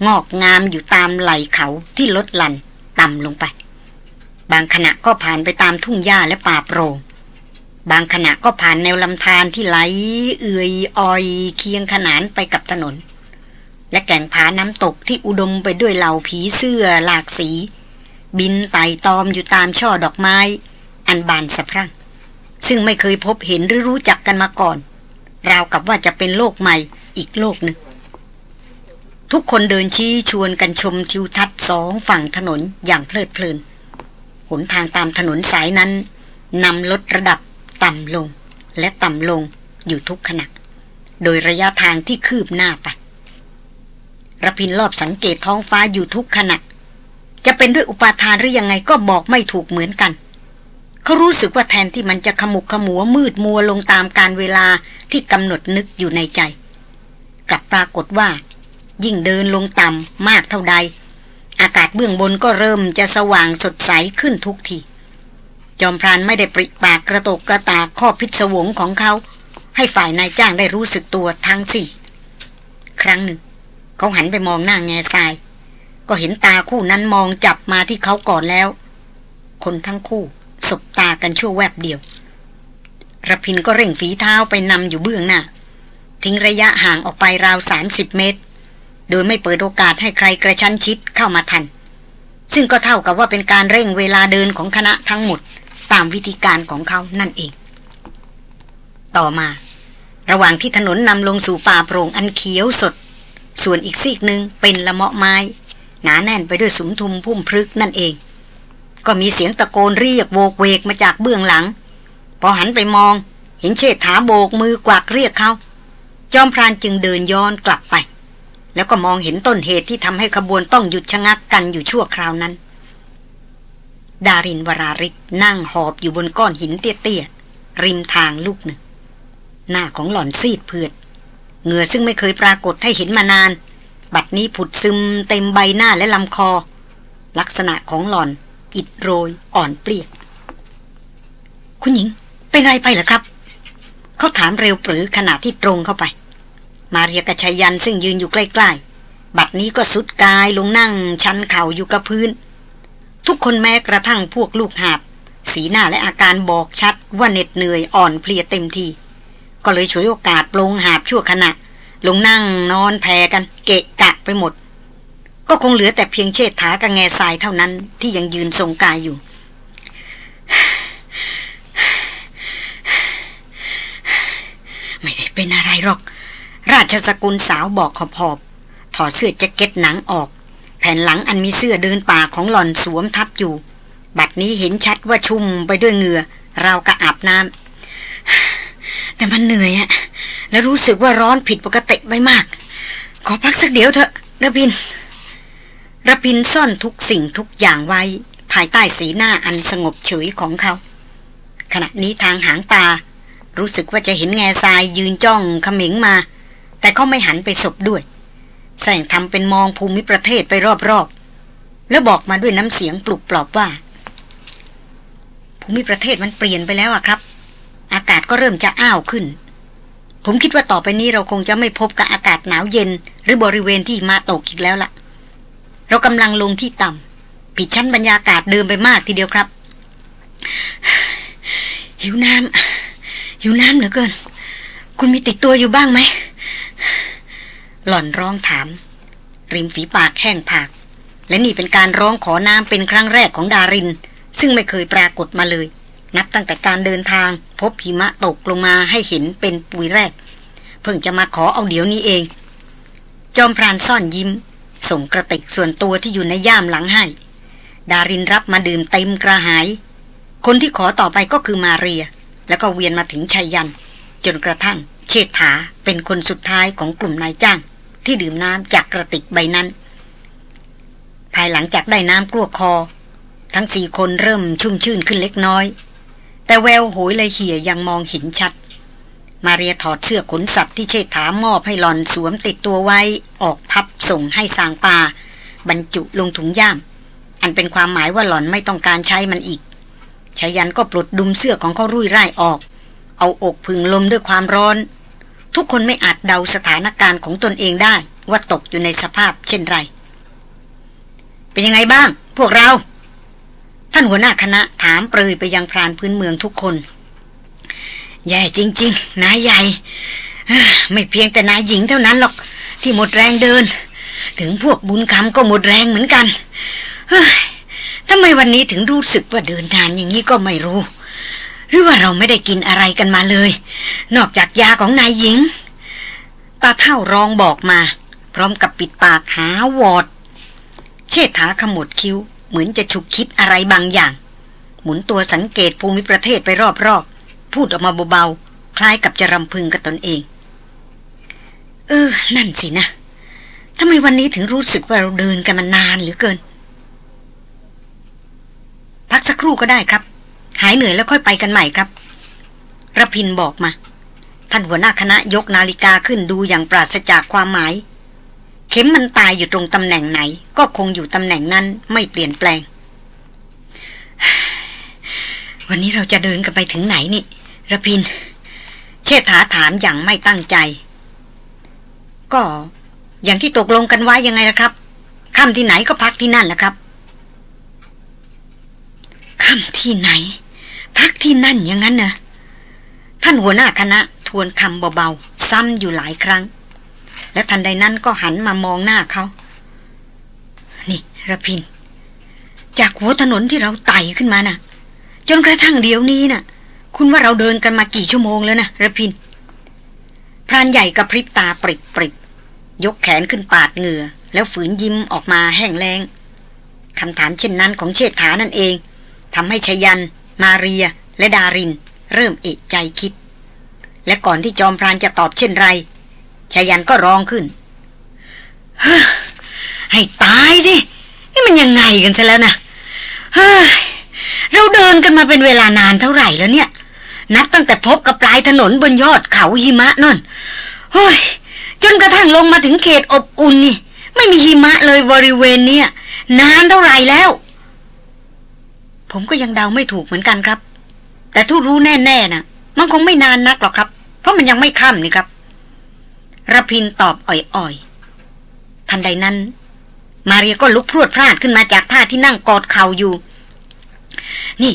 งอกงามอยู่ตามไหล่เขาที่ลดหลั่นต่ำลงไป บางขณะก็ผ่านไปตามทุ่งหญ้าและป่าโปร่งบางขณะก็ผ่านแนวลำธารที่ไหล เอื่อยออยเคียงขนานไปกับถนน และแก่งผาน้ำตกที่อุดมไปด้วยเหล่าผีเสื้อหลากสี บินไต่ตอมอยู่ตามช่อดอกไม้ อันบานสะพรั่ง ซึ่งไม่เคยพบเห็นหรือรู้จักกันมาก่อน ราวกับว่าจะเป็นโลกใหม่อีกโลกหนึ่ง ทุกคนเดินชี้ชวนกันชมทิวทัศน์สองฝั่งถนนอย่างเพลิดเพลินหนทางตามถนนสายนั้นนำลดระดับต่ำลงและต่ำลงอยู่ทุกขณะโดยระยะทางที่คืบหน้าไประพินรอบสังเกตท้องฟ้าอยู่ทุกขณะ จะเป็นด้วยอุปาทานหรือยังไงก็บอกไม่ถูกเหมือนกัน เขารู้สึกว่าแทนที่มันจะขมุกขมัวมืดมัวลงตามการเวลาที่กำหนดนึกอยู่ในใจ กลับปรากฏว่า ยิ่งเดินลงต่ำมากเท่าใด อากาศเบื้องบนก็เริ่มจะสว่างสดใสขึ้นทุกทีจอมพรานไม่ได้ปริปากกระตกกระตาข้อพิศวงของเขา ให้ฝ่ายนายจ้างได้รู้สึกตัวทั้งสี่ ครั้งหนึ่ง เขาหันไปมองหน้าแง่ทราย ก็เห็นตาคู่นั้นมองจับมาที่เขาก่อนแล้ว คนทั้งคู่สบตากันชั่วแวบเดียวระพินก็เร่งฝีเท้าไปนำอยู่เบื้องหน้า ทิ้งระยะห่างออกไปราว 30 เมตร โดยไม่เปิดโอกาสให้ใครกระชั้นชิดเข้ามาทัน ซึ่งก็เท่ากับว่าเป็นการเร่งเวลาเดินของคณะทั้งหมด ตามวิธีการของเขานั่นเอง ต่อมา ระหว่างที่ถนนนำลงสู่ป่าโปร่งอันเขียวสด ส่วนอีกซีกหนึ่งเป็นละเมาะไม้ หนาแน่นไปด้วยสุมทุมพุ่มพลึกนั่นเอง ก็มีเสียงตะโกนเรียกโวกเวกมาจากเบื้องหลัง พอหันไปมอง เห็นเชษฐาโบกมือกวักเรียกเขาจอมพรานจึงเดินย้อนกลับไป แล้วก็มองเห็นต้นเหตุที่ทำให้ขบวนต้องหยุดชะงักกันอยู่ชั่วคราวนั้น ดารินวราริกนั่งหอบอยู่บนก้อนหินเตี้ยๆริมทางลูกหนึ่ง หน้าของหล่อนซีดเผือดเหงื่อซึ่งไม่เคยปรากฏให้เห็นมานาน บัดนี้ผุดซึมเต็มใบหน้าและลำคอ ลักษณะของหล่อน อิดโรยอ่อนเปลี่ยคุณหญิง เป็นไรไปเหรอครับ เขาถามเร็วปรือขณะที่ตรงเข้าไป มาเรียกชัยยันซึ่งยืนอยู่ใกล้ๆ บัดนี้ก็สุดกายลงนั่ง ชันเข่าอยู่กับพื้น ทุกคนแม้กระทั่งพวกลูกหาบ สีหน้าและอาการบอกชัดว่าเหน็ดเหนื่อยอ่อนเพลียเต็มทีก็เลยฉวยโอกาสปลงหาบชั่วขณะ ลงนั่งนอนแพกันเกะกะไปหมด ก็คงเหลือแต่เพียงเชิดถากับแง่ทรายเท่านั้นที่ยังยืนทรงกายอยู่ ไม่ได้เป็นอะไรหรอก ราชสกุลสาวบอกขอบอบ ถอดเสื้อแจ็คเก็ตหนังออก แผ่นหลังอันมีเสื้อเดินป่าของหล่อนสวมทับอยู่ บัดนี้เห็นชัดว่าชุ่มไปด้วยเหงื่อเรากระอาบน้ำแต่มันเหนื่อยอะ และรู้สึกว่าร้อนผิดปกติไปมาก ขอพักสักเดี๋ยวเถอะระพินระพินซ่อนทุกสิ่งทุกอย่างไว้ ภายใต้สีหน้าอันสงบเฉยของเขา ขณะนี้ทางหางตา รู้สึกว่าจะเห็นแง่ทรายยืนจ้องขมิงมา แต่เขาไม่หันไปศพด้วย แสงทำเป็นมองภูมิประเทศไปรอบๆ แล้วบอกมาด้วยน้ำเสียงปลุกปลอบว่า ภูมิประเทศมันเปลี่ยนไปแล้วอะครับ อากาศก็เริ่มจะอ้าวขึ้น ผมคิดว่าต่อไปนี้เราคงจะไม่พบกับอากาศหนาวเย็น หรือบริเวณที่มาตกอีกแล้วละ่ะ เรากำลังลงที่ต่ำผิดชั้นบรรยากาศเดิมไปมากทีเดียวครับ หิวน้ำหิวน้ำเหลือเกิน คุณมีติดตัวอยู่บ้างไหม หล่อนร้องถาม ริมฝีปากแห้งผาก และนี่เป็นการร้องขอน้ำเป็นครั้งแรกของดาริน ซึ่งไม่เคยปรากฏมาเลย นับตั้งแต่การเดินทางพบหิมะตกลงมาให้เห็นเป็นปุยแรก เพิ่งจะมาขอเอาเดี๋ยวนี้เอง จอมพรานซ่อนยิ้ม ส่งกระติกส่วนตัวที่อยู่ในย่ามหลังให้ ดารินรับมาดื่มเต็มกระหาย คนที่ขอต่อไปก็คือมาเรีย แล้วก็เวียนมาถึงชัยยัน จนกระทั่ง เชษฐาเป็นคนสุดท้ายของกลุ่มนายจ้าง ที่ดื่มน้ำจากกระติกใบนั้น ภายหลังจากได้น้ำกลัวคอทั้งสี่คนเริ่มชุ่มชื่นขึ้นเล็กน้อย แต่แววโหยเลยเหี่ยยังมองเห็นชัด มาเรียถอดเสื้อขนสัตว์ที่เชษฐามอบให้หลอนสวมติดตัวไว้ออกพับส่งให้สางปาบรรจุลงถุงย่าม อันเป็นความหมายว่าหลอนไม่ต้องการใช้มันอีกชายันก็ปลดดุมเสื้อของเขารุ่ยไร่ออก เอาอกพึงลมด้วยความร้อน ทุกคนไม่อาจเดาสถานการณ์ของตนเองได้ว่าตกอยู่ในสภาพเช่นไร เป็นยังไงบ้าง พวกเรา ท่านหัวหน้าคณะถามปรยไปยังพรานพื้นเมืองทุกคนใหญ่จริง ๆ นายใหญ่ ไม่เพียงแต่นายหญิงเท่านั้นหรอก ที่หมดแรงเดิน ถึงพวกบุญคำก็หมดแรงเหมือนกันทำไมวันนี้ถึงรู้สึกว่าเดินทางอย่างนี้ก็ไม่รู้ หรือว่าเราไม่ได้กินอะไรกันมาเลย นอกจากยาของนายหญิงตาเท่าร้องบอกมา พร้อมกับปิดปากหาวอด เชษฐาขมวดคิ้ว เหมือนจะฉุกคิดอะไรบางอย่าง หมุนตัวสังเกตภูมิประเทศไปรอบๆ พูดออกมาเบาๆ คล้ายกับจะรำพึงกับตนเอง เออ นั่นสินะทำไมวันนี้ถึงรู้สึกว่าเราเดินกันมานานเหลือเกิน พักสักครู่ก็ได้ครับ หายเหนื่อยแล้วค่อยไปกันใหม่ครับระพินบอกมา ท่านหัวหน้าคณะยกนาฬิกาขึ้นดูอย่างปราศจากความหมาย เข็มมันตายอยู่ตรงตำแหน่งไหน ก็คงอยู่ตำแหน่งนั้นไม่เปลี่ยนแปลง วันนี้เราจะเดินกันไปถึงไหนนี่ระพิน เชษฐาถามอย่างไม่ตั้งใจ ก็อย่างที่ตกลงกันไว้ยังไงล่ะครับค่ำที่ไหนก็พักที่นั่นแหละครับค่ำที่ไหน พักที่นั่นอย่างนั้นเนะท่านหัวหน้าคณะทวนคำเบาๆ ซ้ำอยู่หลายครั้ง และทันใดนั้นก็หันมามองหน้าเขา นี่ระพิน จากหัวถนนที่เราไต่ขึ้นมานะ่ะ จนกระทั่งเดี๋ยวนี้นะ่ะ คุณว่าเราเดินกันมากี่ชั่วโมงแล้วนะระพิน พรานใหญ่กระพริบตาปริบปริบยกแขนขึ้นปาดเหงื่อ แล้วฝืนยิ้มออกมาแห้งแรงคำถามเช่นนั้นของเชษฐานั่นเองทำให้ชยัน มาเรีย และดาริน เริ่มเอกใจคิด และก่อนที่จอมพรานจะตอบเช่นไร ชายันก็ร้องขึ้นให้ตายสิ นี่มันยังไงกันซะแล้วนะเฮ้ยเราเดินกันมาเป็นเวลานานเท่าไหร่แล้วเนี่ย นับตั้งแต่พบกับปลายถนนบนยอดเขาหิมะนั่นเฮ้ย จนกระทั่งลงมาถึงเขตอบอุ่นนี่ ไม่มีหิมะเลยบริเวณเนี้ยนานเท่าไหร่แล้ว ผมก็ยังเดาไม่ถูกเหมือนกันครับ แต่ทุรู้แน่ๆนะมันคงไม่นานนักหรอกครับ เพราะมันยังไม่ค่ำนี่ครับ ระพินตอบอ่อยๆ ทันใดนั้น มาเรียก็ลุกพรวดพลาดขึ้นมาจากท่าที่นั่งกอดเข่าอยู่ นี่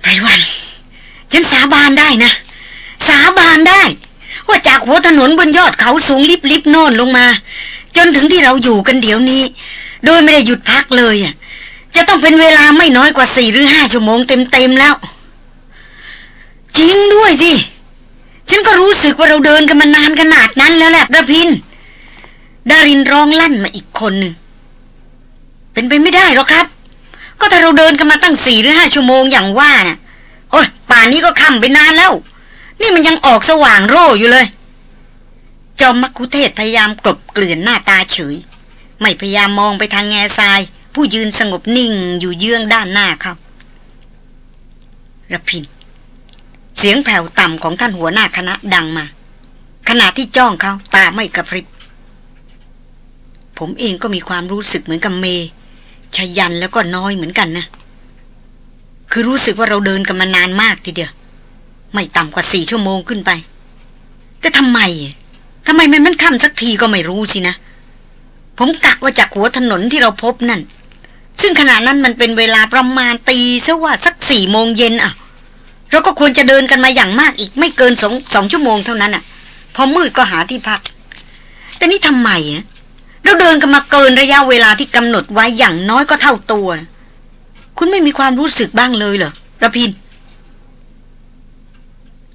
ไพรวัน ฉันสาบานได้นะ สาบานได้ ว่าจากหัวถนนบนยอดเขาสูงลิบลิบโน่นลงมา จนถึงที่เราอยู่กันเดี๋ยวนี้ โดยไม่ได้หยุดพักเลยอะจะต้องเป็นเวลาไม่น้อยกว่าสี่หรือห้าชั่วโมงเต็มๆแล้ว จริง ก็รู้สึกว่าเราเดินกันมานานขนาดนั้นแล้วแหละระพิน ดารินร้องลั่นมาอีกคนหนึ่ง เป็นไปไม่ได้หรอกครับ ก็ถ้าเราเดินกันมาตั้งสี่หรือห้าชั่วโมงอย่างว่าน่ะ โอ้ยป่านนี้ก็ค่ำไปนานแล้ว นี่มันยังออกสว่างโร่อยู่เลย จอมมักคุเทศพยายามกลบเกลื่อนหน้าตาเฉย ไม่พยายามมองไปทางแง่ทราย ผู้ยืนสงบนิ่งอยู่เยื้องด้านหน้าเขาระพิน เสียงแผ่วต่ำของท่านหัวหน้าคณะดังมา ขณะที่จ้องเขาตาไม่กระพริบ ผมเองก็มีความรู้สึกเหมือนกับเมชยันแล้วก็น้อยเหมือนกันนะ คือรู้สึกว่าเราเดินกันมานานมากทีเดียว ไม่ต่ำกว่าสี่ชั่วโมงขึ้นไป แต่ทำไมทำไมมันมันค่ำสักทีก็ไม่รู้สินะ ผมกะว่าจากหัวถนนที่เราพบนั่น ซึ่งขณะนั้นมันเป็นเวลาประมาณตีซะว่าสักสี่โมงเย็นอะ เราก็ควรจะเดินกันมาอย่างมากอีกไม่เกินสองสองชั่วโมงเท่านั้นอะ พอมืดก็หาที่พัก แต่นี่ทำไมอะเราเดินกันมาเกินระยะเวลาที่กำหนดไว้อย่างน้อยก็เท่าตัวนะคุณไม่มีความรู้สึกบ้างเลยเหรอระพิน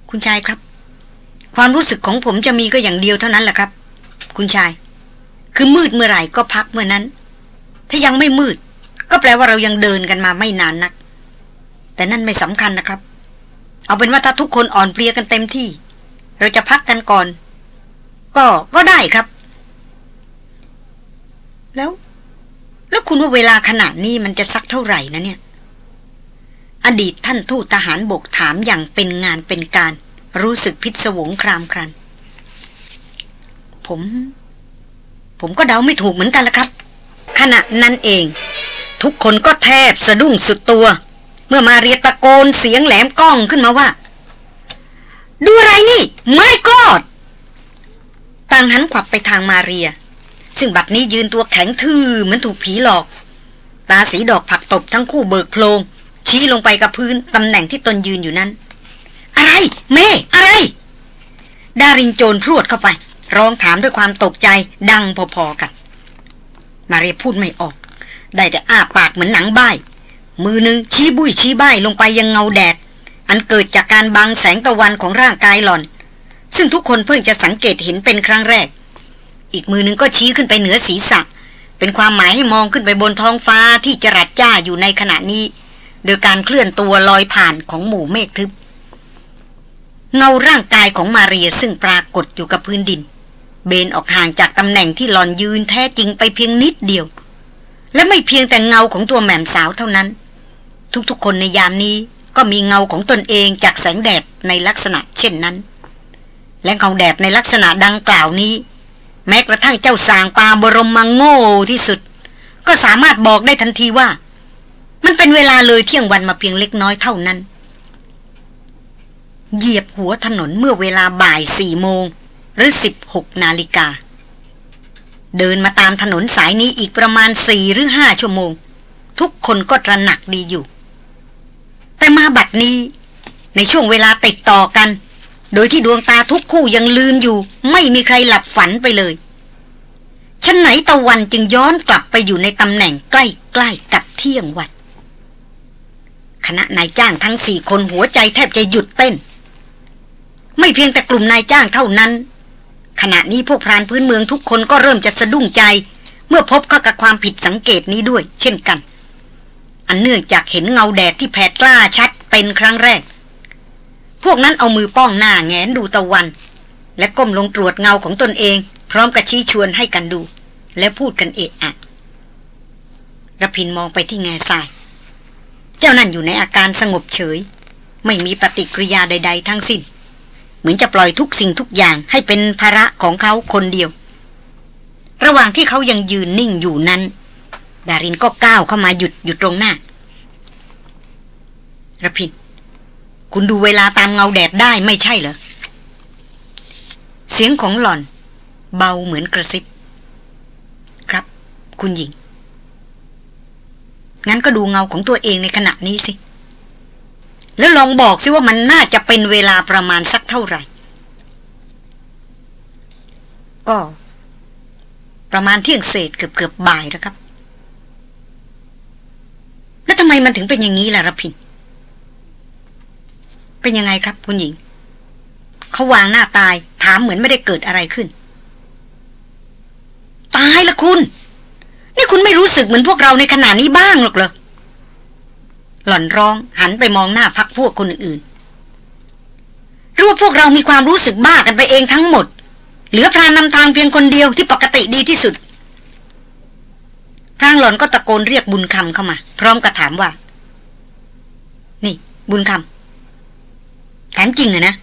คุณชายครับ ความรู้สึกของผมจะมีก็อย่างเดียวเท่านั้นแหละครับ คุณชาย คือมืดเมื่อไหร่ก็พักเมื่อนั้น ถ้ายังไม่มืด ก็แปลว่าเรายังเดินกันมาไม่นานนัก แต่นั่นไม่สำคัญนะครับ เอาเป็นว่าถ้าทุกคนอ่อนเพลียกันเต็มที่ เราจะพักกันก่อน ก็ก็ได้ครับ แล้ว แล้วคุณว่าเวลาขนาดนี้มันจะสักเท่าไหร่นะเนี่ย อดีตท่านทูตทหารบกถามอย่างเป็นงานเป็นการ รู้สึกพิศวงครามครัน ผม ผมก็เดาไม่ถูกเหมือนกันละครับ ขณะนั้นเอง ทุกคนก็แทบสะดุ้งสุดตัว เมื่อมาเรียตะโกนเสียงแหลมก้องขึ้นมาว่า ดูอะไรนี่ไม่กอดต่างหันขวับไปทางมาเรีย ซึ่งบัดนี้ยืนตัวแข็งทื่อเหมือนถูกผีหลอก ตาสีดอกผักตบทั้งคู่เบิกโพลงชี้ลงไปกับพื้นตำแหน่งที่ตนยืนอยู่นั้น อะไรเม่อะไร ดารินโจรพรวดเข้าไป ร้องถามด้วยความตกใจดังพอๆกัน มาเรียพูดไม่ออก ได้แต่อ้าปากเหมือนหนังใบ มือหนึ่งชี้บุ้ยชี้ใบลงไปยังเงาแดด อันเกิดจากการบังแสงตะวันของร่างกายหล่อน ซึ่งทุกคนเพิ่งจะสังเกตเห็นเป็นครั้งแรก อีกมือหนึ่งก็ชี้ขึ้นไปเหนือศีรษะ เป็นความหมายให้มองขึ้นไปบนท้องฟ้าที่จรัดจ้าอยู่ในขณะนี้ โดยการเคลื่อนตัวลอยผ่านของหมู่เมฆทึบ เงาร่างกายของมาเรียซึ่งปรากฏอยู่กับพื้นดิน เบนออกห่างจากตำแหน่งที่หลอนยืนแท้จริงไปเพียงนิดเดียว และไม่เพียงแต่เงาของตัวแหม่มสาวเท่านั้น ทุกๆ คนในยามนี้ก็มีเงาของตนเองจากแสงแดดในลักษณะเช่นนั้น และเงาแดดในลักษณะดังกล่าวนี้ แม้กระทั่งเจ้าสางปลาบรมมังโง่ที่สุด ก็สามารถบอกได้ทันทีว่า มันเป็นเวลาเลยเที่ยงวันมาเพียงเล็กน้อยเท่านั้น เหยียบหัวถนนเมื่อเวลาบ่ายสี่โมงหรือสิบหกนาฬิกา เดินมาตามถนนสายนี้อีกประมาณสี่หรือห้าชั่วโมง ทุกคนก็ตระหนักดีอยู่ แต่มาบัดนี้ ในช่วงเวลาติดต่อกัน โดยที่ดวงตาทุกคู่ยังลืมอยู่ ไม่มีใครหลับฝันไปเลยชั้นไหนตะวันจึงย้อนกลับไปอยู่ในตำแหน่งใกล้ๆกับเที่ยงวันคณะนายจ้างทั้งสี่คนหัวใจแทบจะหยุดเต้น ไม่เพียงแต่กลุ่มนายจ้างเท่านั้น ขณะนี้พวกพรานพื้นเมืองทุกคนก็เริ่มจะสะดุ้งใจ เมื่อพบเข้ากับความผิดสังเกตนี้ด้วย เช่นกัน อันเนื่องจากเห็นเงาแดดที่แผดกล้าชัดเป็นครั้งแรก พวกนั้นเอามือป้องหน้าแงนดูตะวัน และก้มลงตรวจเงาของตนเอง พร้อมกับชี้ชวนให้กันดู และพูดกันเอะอะระพินมองไปที่แง่ทราย เจ้านั่นอยู่ในอาการสงบเฉย ไม่มีปฏิกิริยาใด ๆ ทั้งสิ้น เหมือนจะปล่อยทุกสิ่งทุกอย่างให้เป็นภาระของเขาคนเดียว ระหว่างที่เขายังยืนนิ่งอยู่นั้น ดารินก็ก้าวเข้ามาหยุดอยู่ตรงหน้าระพินคุณดูเวลาตามเงาแดดได้ไม่ใช่เหรอ เสียงของหล่อน เบาเหมือนกระซิบ ครับ คุณหญิง งั้นก็ดูเงาของตัวเองในขณะนี้สิ แล้วลองบอกสิว่ามันน่าจะเป็นเวลาประมาณสักเท่าไหร่ ก็ ประมาณเที่ยงเศษเกือบเกือบบ่ายแล้วครับ แล้วทำไมมันถึงเป็นอย่างนี้ล่ะรพิน เป็นยังไงครับคุณหญิง เขาวางหน้าตายถามเหมือนไม่ได้เกิดอะไรขึ้น ตายละคุณ นี่คุณไม่รู้สึกเหมือนพวกเราในขณะนี้บ้างหรอกเหรอ หล่อนร้องหันไปมองหน้าพักพวกคนอื่นๆหรือว่าพวกเรามีความรู้สึกบ้ากันไปเองทั้งหมด เหลือพรานนำทางเพียงคนเดียวที่ปกติดีที่สุด พรางหล่อนก็ตะโกนเรียกบุญคำเข้ามา พร้อมกับถามว่า นี่ บุญคำถามจริงอะนะ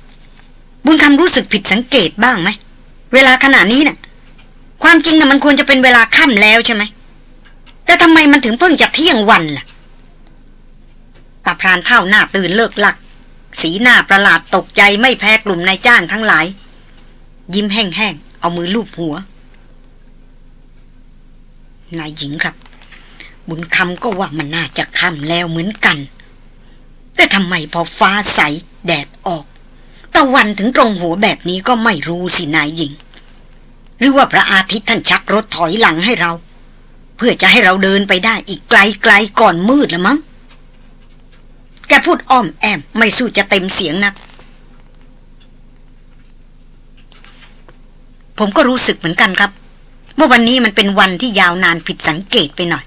บุญคำรู้สึกผิดสังเกตบ้างไหม เวลาขณะนี้นะ่ะ ความจริงนะ่ะมันควรจะเป็นเวลาค่ำแล้วใช่ไหม แต่ทำไมมันถึงเพิ่งจะเที่ยงวันล่ะตาพรานเท่าหน้าตื่นเลิกหลัก สีหน้าประหลาดตกใจไม่แพ้กลุ่มนายจ้างทั้งหลาย ยิ้มแห้งๆ เอามือลูบหัว นายหญิงครับ บุญคำก็ว่ามันน่าจะค่ำแล้วเหมือนกัน แต่ทำไมพอฟ้าใสแดดออก ตะวันถึงตรงหัวแบบนี้ก็ไม่รู้สินายหญิง หรือว่าพระอาทิตย์ท่านชักรถถอยหลังให้เรา เพื่อจะให้เราเดินไปได้อีกไกลๆก่อนมืดละมั้งแกพูดอ้อมแอมไม่สู้จะเต็มเสียงนัก ผมก็รู้สึกเหมือนกันครับ ว่าวันนี้มันเป็นวันที่ยาวนานผิดสังเกตไปหน่อย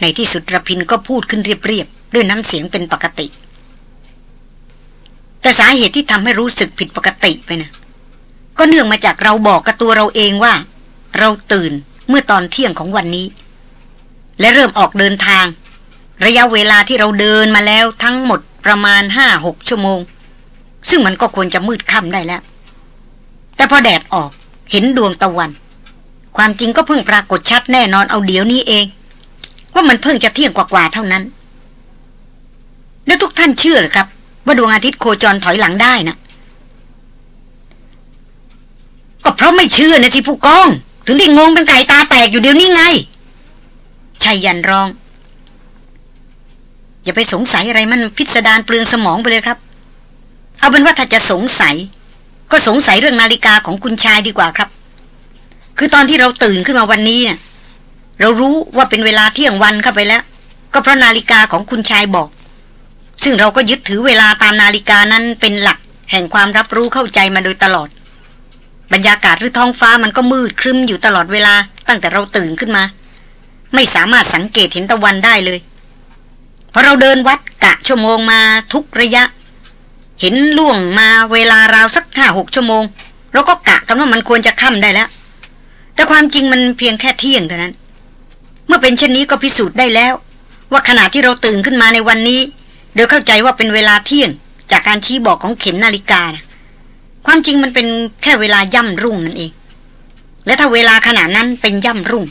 ในที่สุดระพินก็พูดขึ้นเรียบๆด้วยน้ำเสียงเป็นปกติ แต่สาเหตุที่ทำให้รู้สึกผิดปกติไปนะก็เนื่องมาจากเราบอกกับตัวเราเองว่า เราตื่นเมื่อตอนเที่ยงของวันนี้ และเริ่มออกเดินทาง ระยะเวลาที่เราเดินมาแล้วทั้งหมดประมาณห้าหกชั่วโมง ซึ่งมันก็ควรจะมืดค่ำได้แล้ว แต่พอแดดออกเห็นดวงตะวัน ความจริงก็เพิ่งปรากฏชัดแน่นอนเอาเดี๋ยวนี้เอง ว่ามันเพิ่งจะเที่ยงกว่าๆเท่านั้น แล้วทุกท่านเชื่อหรือครับ ว่าดวงอาทิตย์โคจรถอยหลังได้นะก็เพราะไม่เชื่อนะสิผู้กอง ถึงได้งงเป็นไก่ตาแตกอยู่เดี๋ยวนี้ไงชายยันร้อง อย่าไปสงสัยอะไรมันพิสดารเปลืองสมองไปเลยครับ เอาเป็นว่าถ้าจะสงสัย ก็สงสัยเรื่องนาฬิกาของคุณชายดีกว่าครับ คือตอนที่เราตื่นขึ้นมาวันนี้เนี่ยเรารู้ว่าเป็นเวลาเที่ยงวันเข้าไปแล้ว ก็เพราะนาฬิกาของคุณชายบอก ซึ่งเราก็ยึดถือเวลาตามนาฬิกานั้นเป็นหลัก แห่งความรับรู้เข้าใจมาโดยตลอด บรรยากาศหรือท้องฟ้ามันก็มืดครึ้มอยู่ตลอดเวลาตั้งแต่เราตื่นขึ้นมา ไม่สามารถสังเกตเห็นตะวันได้เลยพอเราเดินวัดกะชั่วโมงมาทุกระยะ เห็นล่วงมาเวลาราวสักห้าหกชั่วโมงเราก็กะกันว่ามันควรจะค่ำได้แล้ว แต่ความจริงมันเพียงแค่เที่ยงเท่านั้น เมื่อเป็นเช่นนี้ก็พิสูจน์ได้แล้ว ว่าขณะที่เราตื่นขึ้นมาในวันนี้ โดยเข้าใจว่าเป็นเวลาเที่ยง จากการชี้บอกของเข็มนาฬิกานะความจริงมันเป็นแค่เวลาย่ำรุ่งนั่นเอง และถ้าเวลาขณะนั้นเป็นย่ำรุ่ง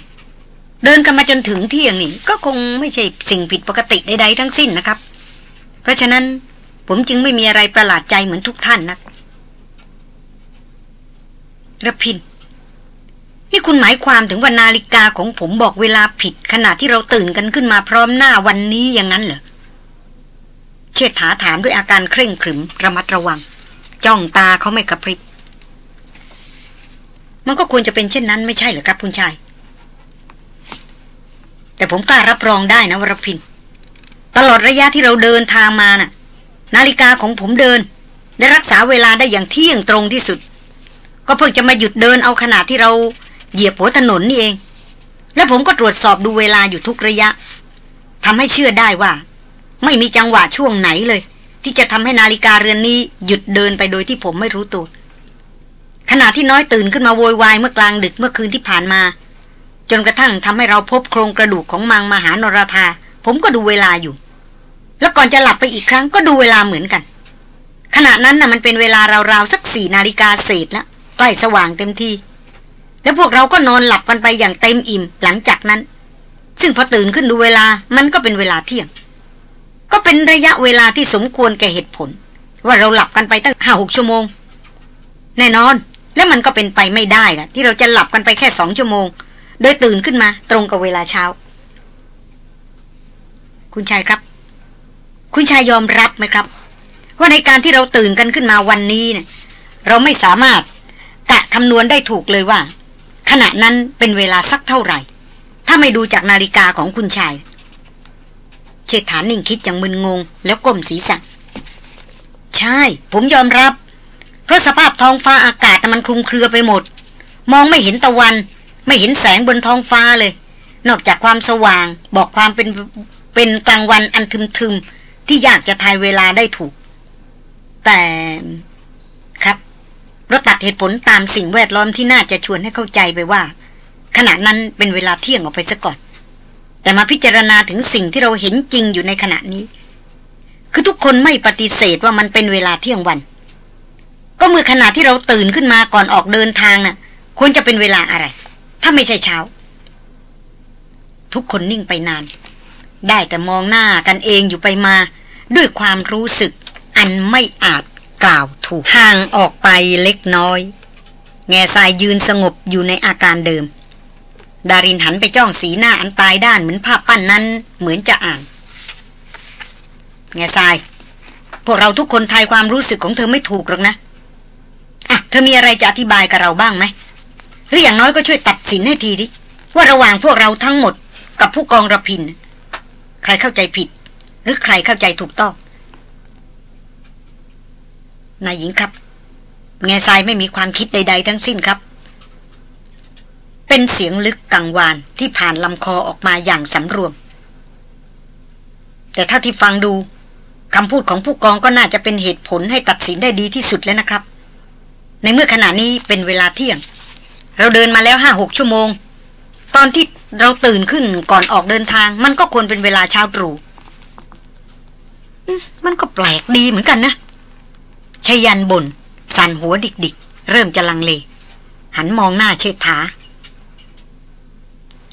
เดินกันมาจนถึงเที่ยงนี่ก็คงไม่ใช่สิ่งผิดปกติใดๆทั้งสิ้นนะครับ เพราะฉะนั้นผมจึงไม่มีอะไรประหลาดใจเหมือนทุกท่านนะระพิน นี่คุณหมายความถึงว่านาฬิกาของผมบอกเวลาผิด ขณะที่เราตื่นกันขึ้นมาพร้อมหน้าวันนี้อย่างนั้นเหรอ เชิดถาถามด้วยอาการเคร่งขรึมระมัดระวัง จ้องตาเขาไม่กระพริบ มันก็ควรจะเป็นเช่นนั้นไม่ใช่เหรอครับคุณชาย แต่ผมกล้ารับรองได้นะวรพิน ตลอดระยะที่เราเดินทางมาน่ะ นาฬิกาของผมเดิน และรักษาเวลาได้อย่างเที่ยงตรงที่สุด ก็เพิ่งจะมาหยุดเดินเอาขณะที่เรา เหยียบหัวถนนนี่เอง และผมก็ตรวจสอบดูเวลาอยู่ทุกระยะทำให้เชื่อได้ว่า ไม่มีจังหวะช่วงไหนเลย ที่จะทำให้นาฬิกาเรือนนี้หยุดเดินไปโดยที่ผมไม่รู้ตัว ขณะที่น้อยตื่นขึ้นมาโวยวายเมื่อกลางดึกเมื่อคืนที่ผ่านมา จนกระทั่งทำให้เราพบโครงกระดูกของมังมหานรธาผมก็ดูเวลาอยู่ แล้วก่อนจะหลับไปอีกครั้งก็ดูเวลาเหมือนกัน ขณะนั้นน่ะมันเป็นเวลาราวๆสักสี่นาฬิกาเศษแล้วใกล้สว่างเต็มที แล้วพวกเราก็นอนหลับกันไปอย่างเต็มอิ่มหลังจากนั้น ซึ่งพอตื่นขึ้นดูเวลามันก็เป็นเวลาเที่ยง ก็เป็นระยะเวลาที่สมควรแก่เหตุผล ว่าเราหลับกันไปตั้งห้าหกชั่วโมง แน่นอน และมันก็เป็นไปไม่ได้ละที่เราจะหลับกันไปแค่สองชั่วโมง โดยตื่นขึ้นมาตรงกับเวลาเช้า คุณชายครับ คุณชายยอมรับไหมครับ ว่าในการที่เราตื่นกันขึ้นมาวันนี้เนี่ยเราไม่สามารถกะคำนวณได้ถูกเลยว่า ขณะนั้นเป็นเวลาสักเท่าไหร่ ถ้าไม่ดูจากนาฬิกาของคุณชาย เชษฐานิ่งคิดอย่างมึนงง แล้วก้มศีรษะใช่ ผมยอมรับ เพราะสภาพท้องฟ้าอากาศมันคลุมเครือไปหมด มองไม่เห็นตะวัน ไม่เห็นแสงบนท้องฟ้าเลย นอกจากความสว่าง บอกความเป็นเป็นกลางวันอันทึมๆที่ยากจะทายเวลาได้ถูก แต่ เราตัดเหตุผลตามสิ่งแวดล้อมที่น่าจะชวนให้เข้าใจไปว่า ขณะนั้นเป็นเวลาเที่ยงออกไปซะก่อน แต่มาพิจารณาถึงสิ่งที่เราเห็นจริงอยู่ในขณะนี้ คือทุกคนไม่ปฏิเสธว่ามันเป็นเวลาเที่ยงวัน ก็เมื่อขณะที่เราตื่นขึ้นมาก่อนออกเดินทางน่ะ ควรจะเป็นเวลาอะไร ถ้าไม่ใช่เช้า ทุกคนนิ่งไปนาน ได้แต่มองหน้ากันเองอยู่ไปมา ด้วยความรู้สึกอันไม่อาจ กล่าวถูกห่างออกไปเล็กน้อย แง่ทรายยืนสงบอยู่ในอาการเดิม ดารินหันไปจ้องสีหน้าอันตายด้านเหมือนภาพปั้นนั้นเหมือนจะอ่าน แง่ทราย พวกเราทุกคนทายความรู้สึกของเธอไม่ถูกหรอกนะอะเธอมีอะไรจะอธิบายกับเราบ้างไหมหรืออย่างน้อยก็ช่วยตัดสินให้ทีดิว่าระหว่างพวกเราทั้งหมด กับผู้กองระพิน ใครเข้าใจผิด หรือใครเข้าใจถูกต้อง นายหญิงครับ แง่ทรายไม่มีความคิดใด ๆ ทั้งสิ้นครับ เป็นเสียงลึกกังวานที่ผ่านลำคอออกมาอย่างสำรวม แต่ถ้าที่ฟังดูคำพูดของผู้กองก็น่าจะเป็นเหตุผลให้ตัดสินได้ดีที่สุดแล้วนะครับ ในเมื่อขณะนี้เป็นเวลาเที่ยง เราเดินมาแล้วห้าหกชั่วโมง ตอนที่เราตื่นขึ้นก่อนออกเดินทาง มันก็ควรเป็นเวลาเช้าตรู่มันก็แปลกดีเหมือนกันนะ ชยันบน สั่นหัวดิกดิกเริ่มจะลังเล หันมองหน้าเชิดถา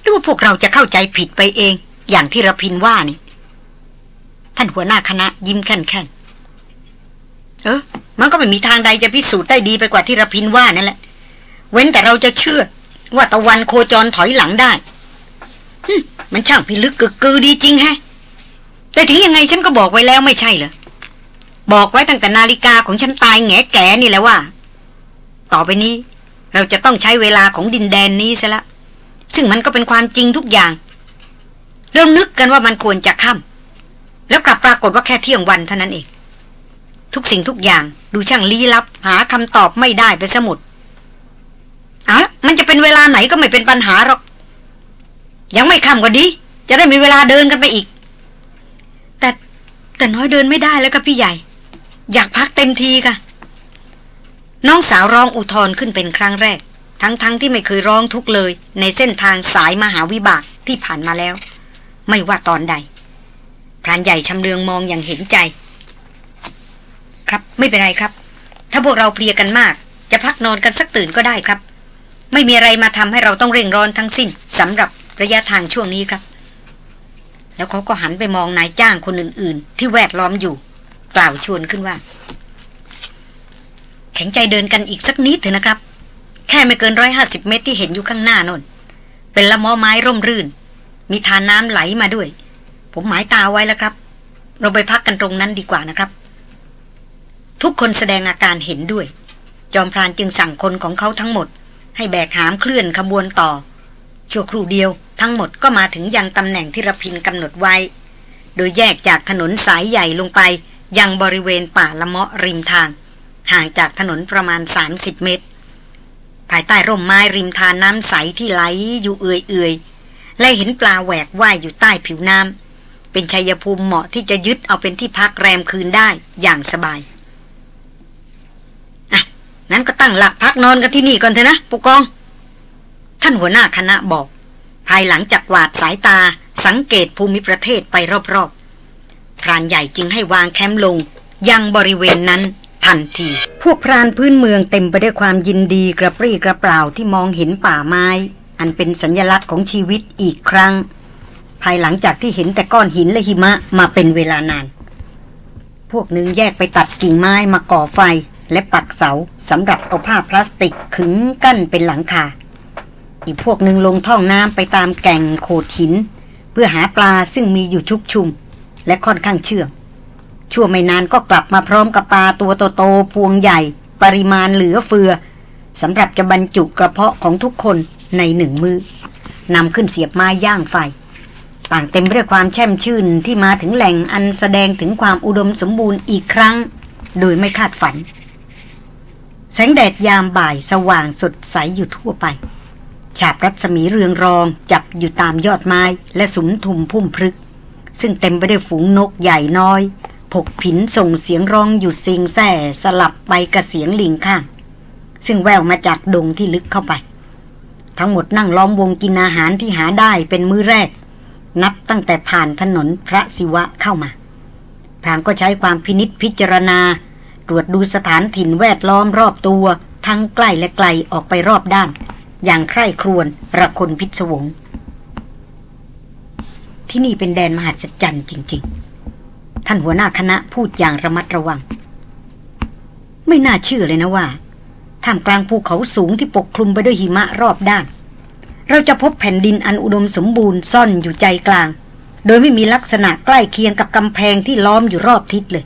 หรือว่าพวกเราจะเข้าใจผิดไปเอง อย่างที่ระพินว่านี่ ท่านหัวหน้าคณะยิ้มแค่นแค่นเออ มันก็ไม่มีทางใดจะพิสูจน์ได้ดีไปกว่าที่ระพินว่านั่นแหละ เว้นแต่เราจะเชื่อ ว่าตะวันโคจรถอยหลังได้มันช่างพิลึกกึกกือดีจริงแฮะ แต่ถึงยังไงฉันก็บอกไว้แล้วไม่ใช่เหรอ บอกไว้ตั้งแต่นาฬิกาของฉันตายแงแก่นี่แหละว่า ต่อไปนี้ เราจะต้องใช้เวลาของดินแดนนี้ซะละ ซึ่งมันก็เป็นความจริงทุกอย่าง เรานึกกันว่ามันควรจะค่ำแล้วกลับปรากฏว่าแค่เที่ยงวันเท่านั้นเอง ทุกสิ่งทุกอย่างดูช่างลี้ลับ หาคำตอบไม่ได้ไปสมุดเอาละมันจะเป็นเวลาไหนก็ไม่เป็นปัญหาหรอก ยังไม่ค่ำก็ดี จะได้มีเวลาเดินกันไปอีก แต่แต่น้อยเดินไม่ได้แล้วกับพี่ใหญ่ อยากพักเต็มทีค่ะ น้องสาวร้องอุทธรขึ้นเป็นครั้งแรก ทั้งๆทที่ไม่เคยร้องทุกเลย ในเส้นทางสายมหาวิบากที่ผ่านมาแล้ว ไม่ว่าตอนใดพรานใหญ่ชำเลืองมองอย่างเห็นใจ ครับไม่เป็นไรครับ ถ้าพวกเราเพลียกันมาก จะพักนอนกันสักตื่นก็ได้ครับ ไม่มีอะไรมาทำให้เราต้องเร่งร้อนทั้งสิ้นสำหรับระยะทางช่วงนี้ครับ แล้วเขาก็หันไปมองนายจ้างคนอื่น ๆ ที่แวดล้อมอยู่ กล่าวชวนขึ้นว่า แข็งใจเดินกันอีกสักนิดเถอะนะครับ แค่ไม่เกินร้อยห้าสิบเมตรที่เห็นอยู่ข้างหน้านนเป็นละมอไม้ร่มรื่น มีทานน้ำไหลมาด้วย ผมหมายตาไว้แล้วครับ เราไปพักกันตรงนั้นดีกว่านะครับ ทุกคนแสดงอาการเห็นด้วย จอมพรานจึงสั่งคนของเขาทั้งหมด ให้แบกหามเคลื่อนขบวนต่อชั่วครู่เดียวทั้งหมดก็มาถึงยังตำแหน่งที่ระพินกำหนดไว้ โดยแยกจากถนนสายใหญ่ลงไป ยังบริเวณป่าละเมาะริมทาง ห่างจากถนนประมาณ 30 เมตร ภายใต้ร่มไม้ริมทานน้ำใสที่ไหลอยู่เอื่อยๆ และเห็นปลาแหวกว่ายอยู่ใต้ผิวน้ำเป็นชัยภูมิเหมาะที่จะยึดเอาเป็นที่พักแรมคืนได้อย่างสบายอะนั้นก็ตั้งหลักพักนอนกันที่นี่ก่อนเถอะนะปุกอง ท่านหัวหน้าคณะบอก ภายหลังจากวาดสายตาสังเกตภูมิประเทศไปรอบๆ พรานใหญ่จึงให้วางแคมป์ลง ยังบริเวณนั้นทันที พวกพรานพื้นเมืองเต็มไปด้วยความยินดีกระปรี้กระเปล่าที่มองเห็นป่าไม้ อันเป็นสัญญลักษณ์ของชีวิตอีกครั้ง ภายหลังจากที่เห็นแต่ก้อนหินและหิมะมาเป็นเวลานาน พวกหนึ่งแยกไปตัดกิ่งไม้มาก่อไฟและปักเสาสำหรับเอาผ้าพลาสติกขึงกั้นเป็นหลังคา อีกพวกหนึ่งลงท่องน้ำไปตามแก่งโขดหิน เพื่อหาปลาซึ่งมีอยู่ชุกชุม และค่อนข้างเชื่อง ชั่วไม่นานก็กลับมาพร้อมกับปลาตัวโตๆพวงใหญ่ ปริมาณเหลือเฟือสำหรับจะบรรจุกระเพาะของทุกคนในหนึ่งมือนำขึ้นเสียบไม้ย่างไฟ ต่างเต็มไปด้วยความแช่มชื่นที่มาถึงแหล่งอันแสดงถึงความอุดมสมบูรณ์อีกครั้ง โดยไม่คาดฝัน แสงแดดยามบ่ายสว่างสดใสอยู่ทั่วไป ฉาบรัศมีเรืองรองจับอยู่ตามยอดไม้และสุมทุมพุ่มพลึก ซึ่งเต็มไปด้วยฝูงนกใหญ่น้อย ผกผินส่งเสียงร้องอยู่ซิงแส่สลับไปกับเสียงลิงข้าง ซึ่งแววมาจากดงที่ลึกเข้าไป ทั้งหมดนั่งล้อมวงกินอาหารที่หาได้เป็นมื้อแรก นับตั้งแต่ผ่านถนนพระศิวะเข้ามาพรางก็ใช้ความพินิษพิจารณา ตรวจดูสถานถิ่นแวดล้อมรอบตัว ทั้งใกล้และไกลออกไปรอบด้าน อย่างใคร่ครวญระคนพิศวง ที่นี่เป็นแดนมหัศจรรย์จริง ๆ ท่านหัวหน้าคณะพูดอย่างระมัดระวัง ไม่น่าเชื่อเลยนะว่าท่ามกลางภูเขาสูงที่ปกคลุมไปด้วยหิมะรอบด้าน เราจะพบแผ่นดินอันอุดมสมบูรณ์ซ่อนอยู่ใจกลาง โดยไม่มีลักษณะใกล้เคียงกับกำแพงที่ล้อมอยู่รอบทิศเลย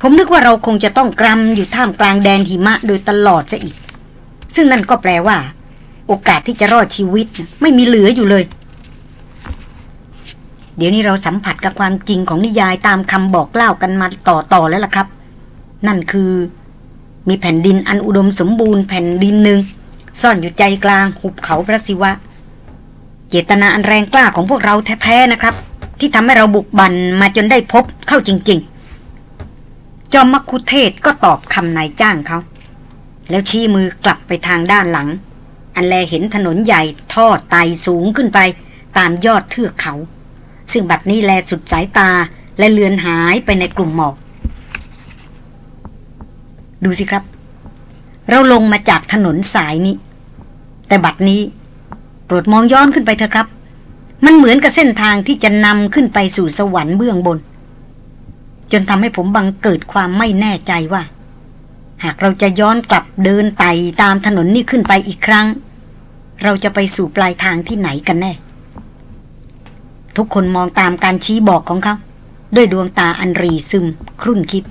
ผมนึกว่าเราคงจะต้องกรำอยู่ท่ามกลางแดนหิมะโดยตลอดซะอีก ซึ่งนั่นก็แปลว่า โอกาสที่จะรอดชีวิตไม่มีเหลืออยู่เลย เดี๋ยวนี้เราสัมผัสกับความจริงของนิยายตามคำบอกเล่ากันมาต่อๆแล้วล่ะครับ นั่นคือ มีแผ่นดินอันอุดมสมบูรณ์แผ่นดินหนึ่งซ่อนอยู่ใจกลางหุบเขาพระศิวะ เจตนาอันแรงกล้าของพวกเราแท้ๆนะครับ ที่ทำให้เราบุกบันมาจนได้พบเข้าจริง ๆ จอมมักคุเทศก็ตอบคำนายจ้างเขาแล้วชี้มือกลับไปทางด้านหลัง อันแลเห็นถนนใหญ่ทอดไต่สูงขึ้นไป ตามยอดเทือกเขา ซึ่งบัดนี้แลสุดสายตาและเลือนหายไปในกลุ่มหมอก ดูสิครับ เราลงมาจากถนนสายนี้ แต่บัดนี้ โปรดมองย้อนขึ้นไปเถอะครับ มันเหมือนกับเส้นทางที่จะนำขึ้นไปสู่สวรรค์เบื้องบน จนทำให้ผมบังเกิดความไม่แน่ใจว่า หากเราจะย้อนกลับเดินไต่ตามถนนนี้ขึ้นไปอีกครั้ง เราจะไปสู่ปลายทางที่ไหนกันแน่ ทุกคนมองตามการชี้บอกของเขา ด้วยดวงตาอันรีซึม ครุ่นคิด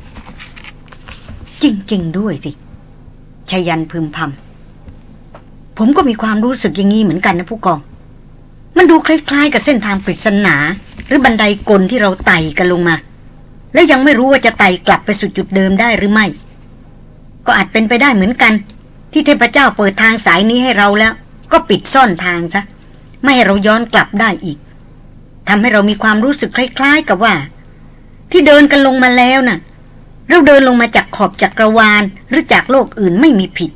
จริง ๆ ด้วยสิชยันพึมพำผมก็มีความรู้สึกอย่างนี้เหมือนกันนะผู้กอง มันดูคล้าย ๆ กับเส้นทางปริศนา หรือบันไดกลที่เราไต่กันลงมา แล้วยังไม่รู้ว่าจะไต่กลับไปสู่จุดเดิมได้หรือไม่ ก็อาจเป็นไปได้เหมือนกัน ที่เทพเจ้าเปิดทางสายนี้ให้เราแล้ว ก็ปิดซ่อนทางซะไม่ให้เราย้อนกลับได้อีก ทำให้เรามีความรู้สึกคล้ายๆ กับว่า ที่เดินกันลงมาแล้วน่ะ เราเดินลงมาจากขอบจักรวาลหรือจากโลกอื่นไม่มีผิด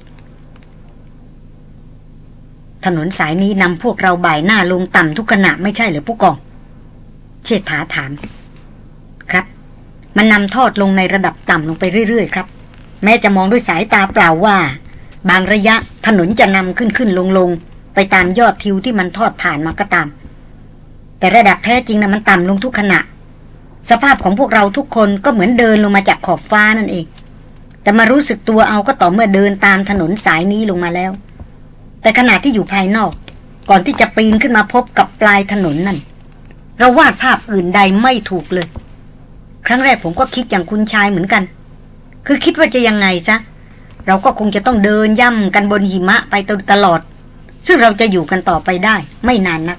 ถนนสายนี้นำพวกเราบ่ายหน้าลงต่ำทุกขณะไม่ใช่หรือผู้กอง เชษฐาถาม ครับ มันนำทอดลงในระดับต่ำลงไปเรื่อยๆครับ แม้จะมองด้วยสายตาเปล่าว่า บางระยะถนนจะนำขึ้นขึ้นลงลงไปตามยอดทิวที่มันทอดผ่านมาก็ตาม แต่ระดับแท้จริงนะมันต่ำลงทุกขณะ สภาพของพวกเราทุกคนก็เหมือนเดินลงมาจากขอบฟ้านั่นเอง แต่มารู้สึกตัวเอาก็ต่อเมื่อเดินตามถนนสายนี้ลงมาแล้ว แต่ขณะที่อยู่ภายนอก ก่อนที่จะปีนขึ้นมาพบกับปลายถนนนั่น เราวาดภาพอื่นใดไม่ถูกเลย ครั้งแรกผมก็คิดอย่างคุณชายเหมือนกัน คือคิดว่าจะยังไงซะเราก็คงจะต้องเดินย่ำกันบนหิมะไปตลอด ซึ่งเราจะอยู่กันต่อไปได้ ไม่นานนัก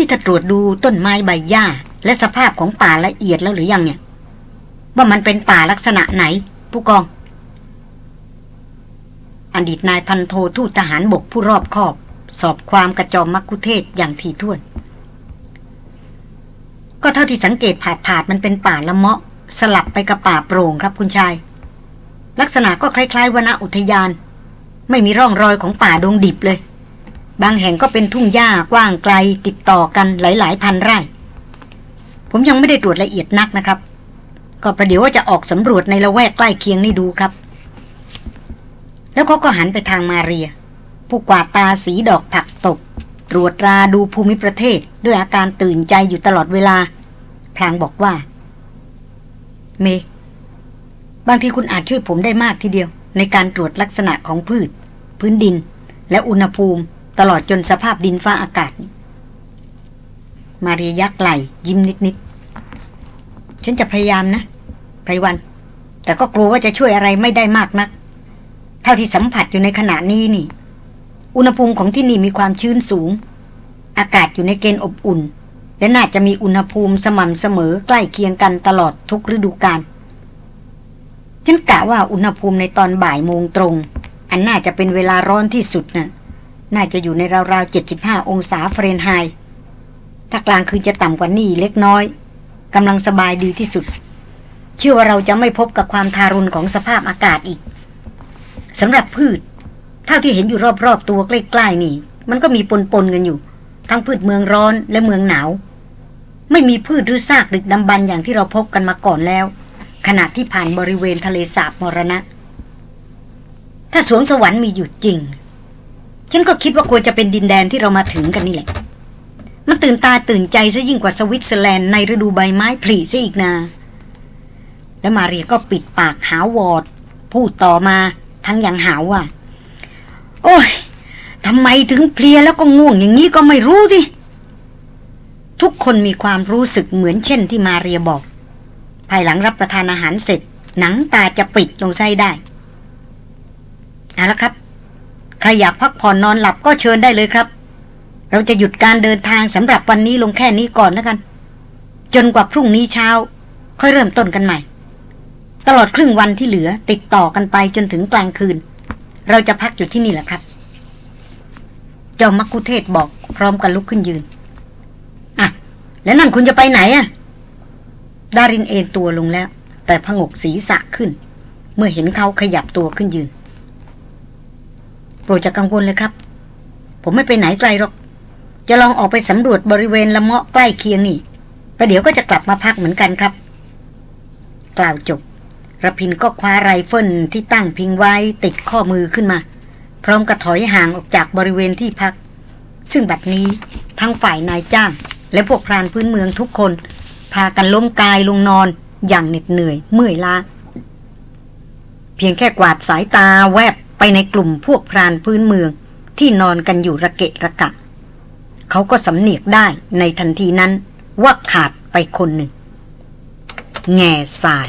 นี่ถ้าตรวจดูต้นไม้ใบหญ้า และสภาพของป่าละเอียดแล้วหรือยังเนี่ย ว่ามันเป็นป่าลักษณะไหน ผู้กอง อดีตนายพันโททูตทหารบกผู้รอบคอบ สอบความกระจอมมักคุเทศอย่างถี่ถ้วน ก็เท่าที่สังเกตผาดผาดมันเป็นป่าละเมาะ สลับไปกับป่าโปร่งครับคุณชาย ลักษณะก็คล้ายๆ วนอุทยาน ไม่มีร่องรอยของป่าดงดิบเลย บางแห่งก็เป็นทุ่งหญ้ากว้างไกลติดต่อกันหลาย ๆ พันไร่ ผมยังไม่ได้ตรวจละเอียดนักนะครับ ก็ประเดี๋ยวว่าจะออกสำรวจในละแวกใกล้เคียงนี่ดูครับ แล้วเขาก็หันไปทางมาเรีย ผู้กวาดตาสีดอกผักตก ตรวจราดูภูมิประเทศด้วยอาการตื่นใจอยู่ตลอดเวลา พลางบอกว่า เม บางทีคุณอาจช่วยผมได้มากทีเดียว ในการตรวจลักษณะของพืช พื้นดิน และอุณหภูมิ ตลอดจนสภาพดินฟ้าอากาศ มาเรียยักไหลยิ้มนิดๆ ฉันจะพยายามนะไพรวัน แต่ก็กลัวว่าจะช่วยอะไรไม่ได้มากนัก เท่าที่สัมผัสอยู่ในขณะนี้นี่ อุณหภูมิของที่นี่มีความชื้นสูง อากาศอยู่ในเกณฑ์อบอุ่น และน่าจะมีอุณหภูมิสม่ำเสมอใกล้เคียงกันตลอดทุกฤดูกาลฉันกะว่าอุณหภูมิในตอนบ่ายโมงตรง อันน่าจะเป็นเวลาร้อนที่สุดนะ่ะ น่าจะอยู่ในราวๆ 75 องศาเฟรนไฮต์ถ้ากลางคืนจะต่ำกว่านี้เล็กน้อยกำลังสบายดีที่สุด เชื่อว่าเราจะไม่พบกับความทารุณของสภาพอากาศอีกสำหรับพืช เท่าที่เห็นอยู่รอบๆตัวใกล้ๆนี่ มันก็มีปนๆกันอยู่ ทั้งพืชเมืองร้อนและเมืองหนาว ไม่มีพืชหรือซากดึกดำบรรอย่างที่เราพบกันมาก่อนแล้ว ขณะที่ผ่านบริเวณทะเลสาบมรณะ ถ้าสวงสวรรค์มีอยู่จริง ฉันก็คิดว่าควรจะเป็นดินแดนที่เรามาถึงกันนี่แหละ มันตื่นตาตื่นใจซะยิ่งกว่าสวิตเซอร์แลนด์ในฤดูใบไม้ผลิซะอีกนา แล้วมาเรียก็ปิดปากหาวอด พูดต่อมาทั้งอย่างหาวว่า โอ้ยทำไมถึงเพลียแล้วก็ง่วงอย่างนี้ก็ไม่รู้สิทุกคนมีความรู้สึกเหมือนเช่นที่มาเรียบอก ภายหลังรับประทานอาหารเสร็จ หนังตาจะปิดลงไส้ได้ เอาละครับ ใครอยากพักผ่อนนอนหลับก็เชิญได้เลยครับ เราจะหยุดการเดินทางสำหรับวันนี้ลงแค่นี้ก่อนแล้วกัน จนกว่าพรุ่งนี้เช้า ค่อยเริ่มต้นกันใหม่ ตลอดครึ่งวันที่เหลือติดต่อกันไปจนถึงกลางคืน เราจะพักอยู่ที่นี่แหละครับ เจ้ามักคุเทศบอกพร้อมกันลุกขึ้นยืนอะแล้วนั่นคุณจะไปไหนอะดารินเอนตัวลงแล้ว แต่พงกศีรษะขึ้น เมื่อเห็นเขาขยับตัวขึ้นยืน รดจะกังวลเลยครับ ผมไม่ไปไหนไกลหรอก จะลองออกไปสำรวจบริเวณละเมาะใกล้เคียงนี่ประเดี๋ยวก็จะกลับมาพักเหมือนกันครับ กล่าวจบระพินก็คว้าไรเฟิลที่ตั้งพิงไว้ติดข้อมือขึ้นมา พร้อมกระถอยห่างออกจากบริเวณที่พัก ซึ่งบัดนี้ทั้งฝ่ายนายจ้าง และพวกพรานพื้นเมืองทุกคน พากันล้มกายลงนอนอย่างเหน็ดเหนื่อยเมื่อยล้าเพียงแค่กวาดสายตาแวบ ไปในกลุ่มพวกพรานพื้นเมืองที่นอนกันอยู่ระเกะระกะ เขาก็สำเนียกได้ในทันทีนั้นว่าขาดไปคนหนึ่ง แง่สาย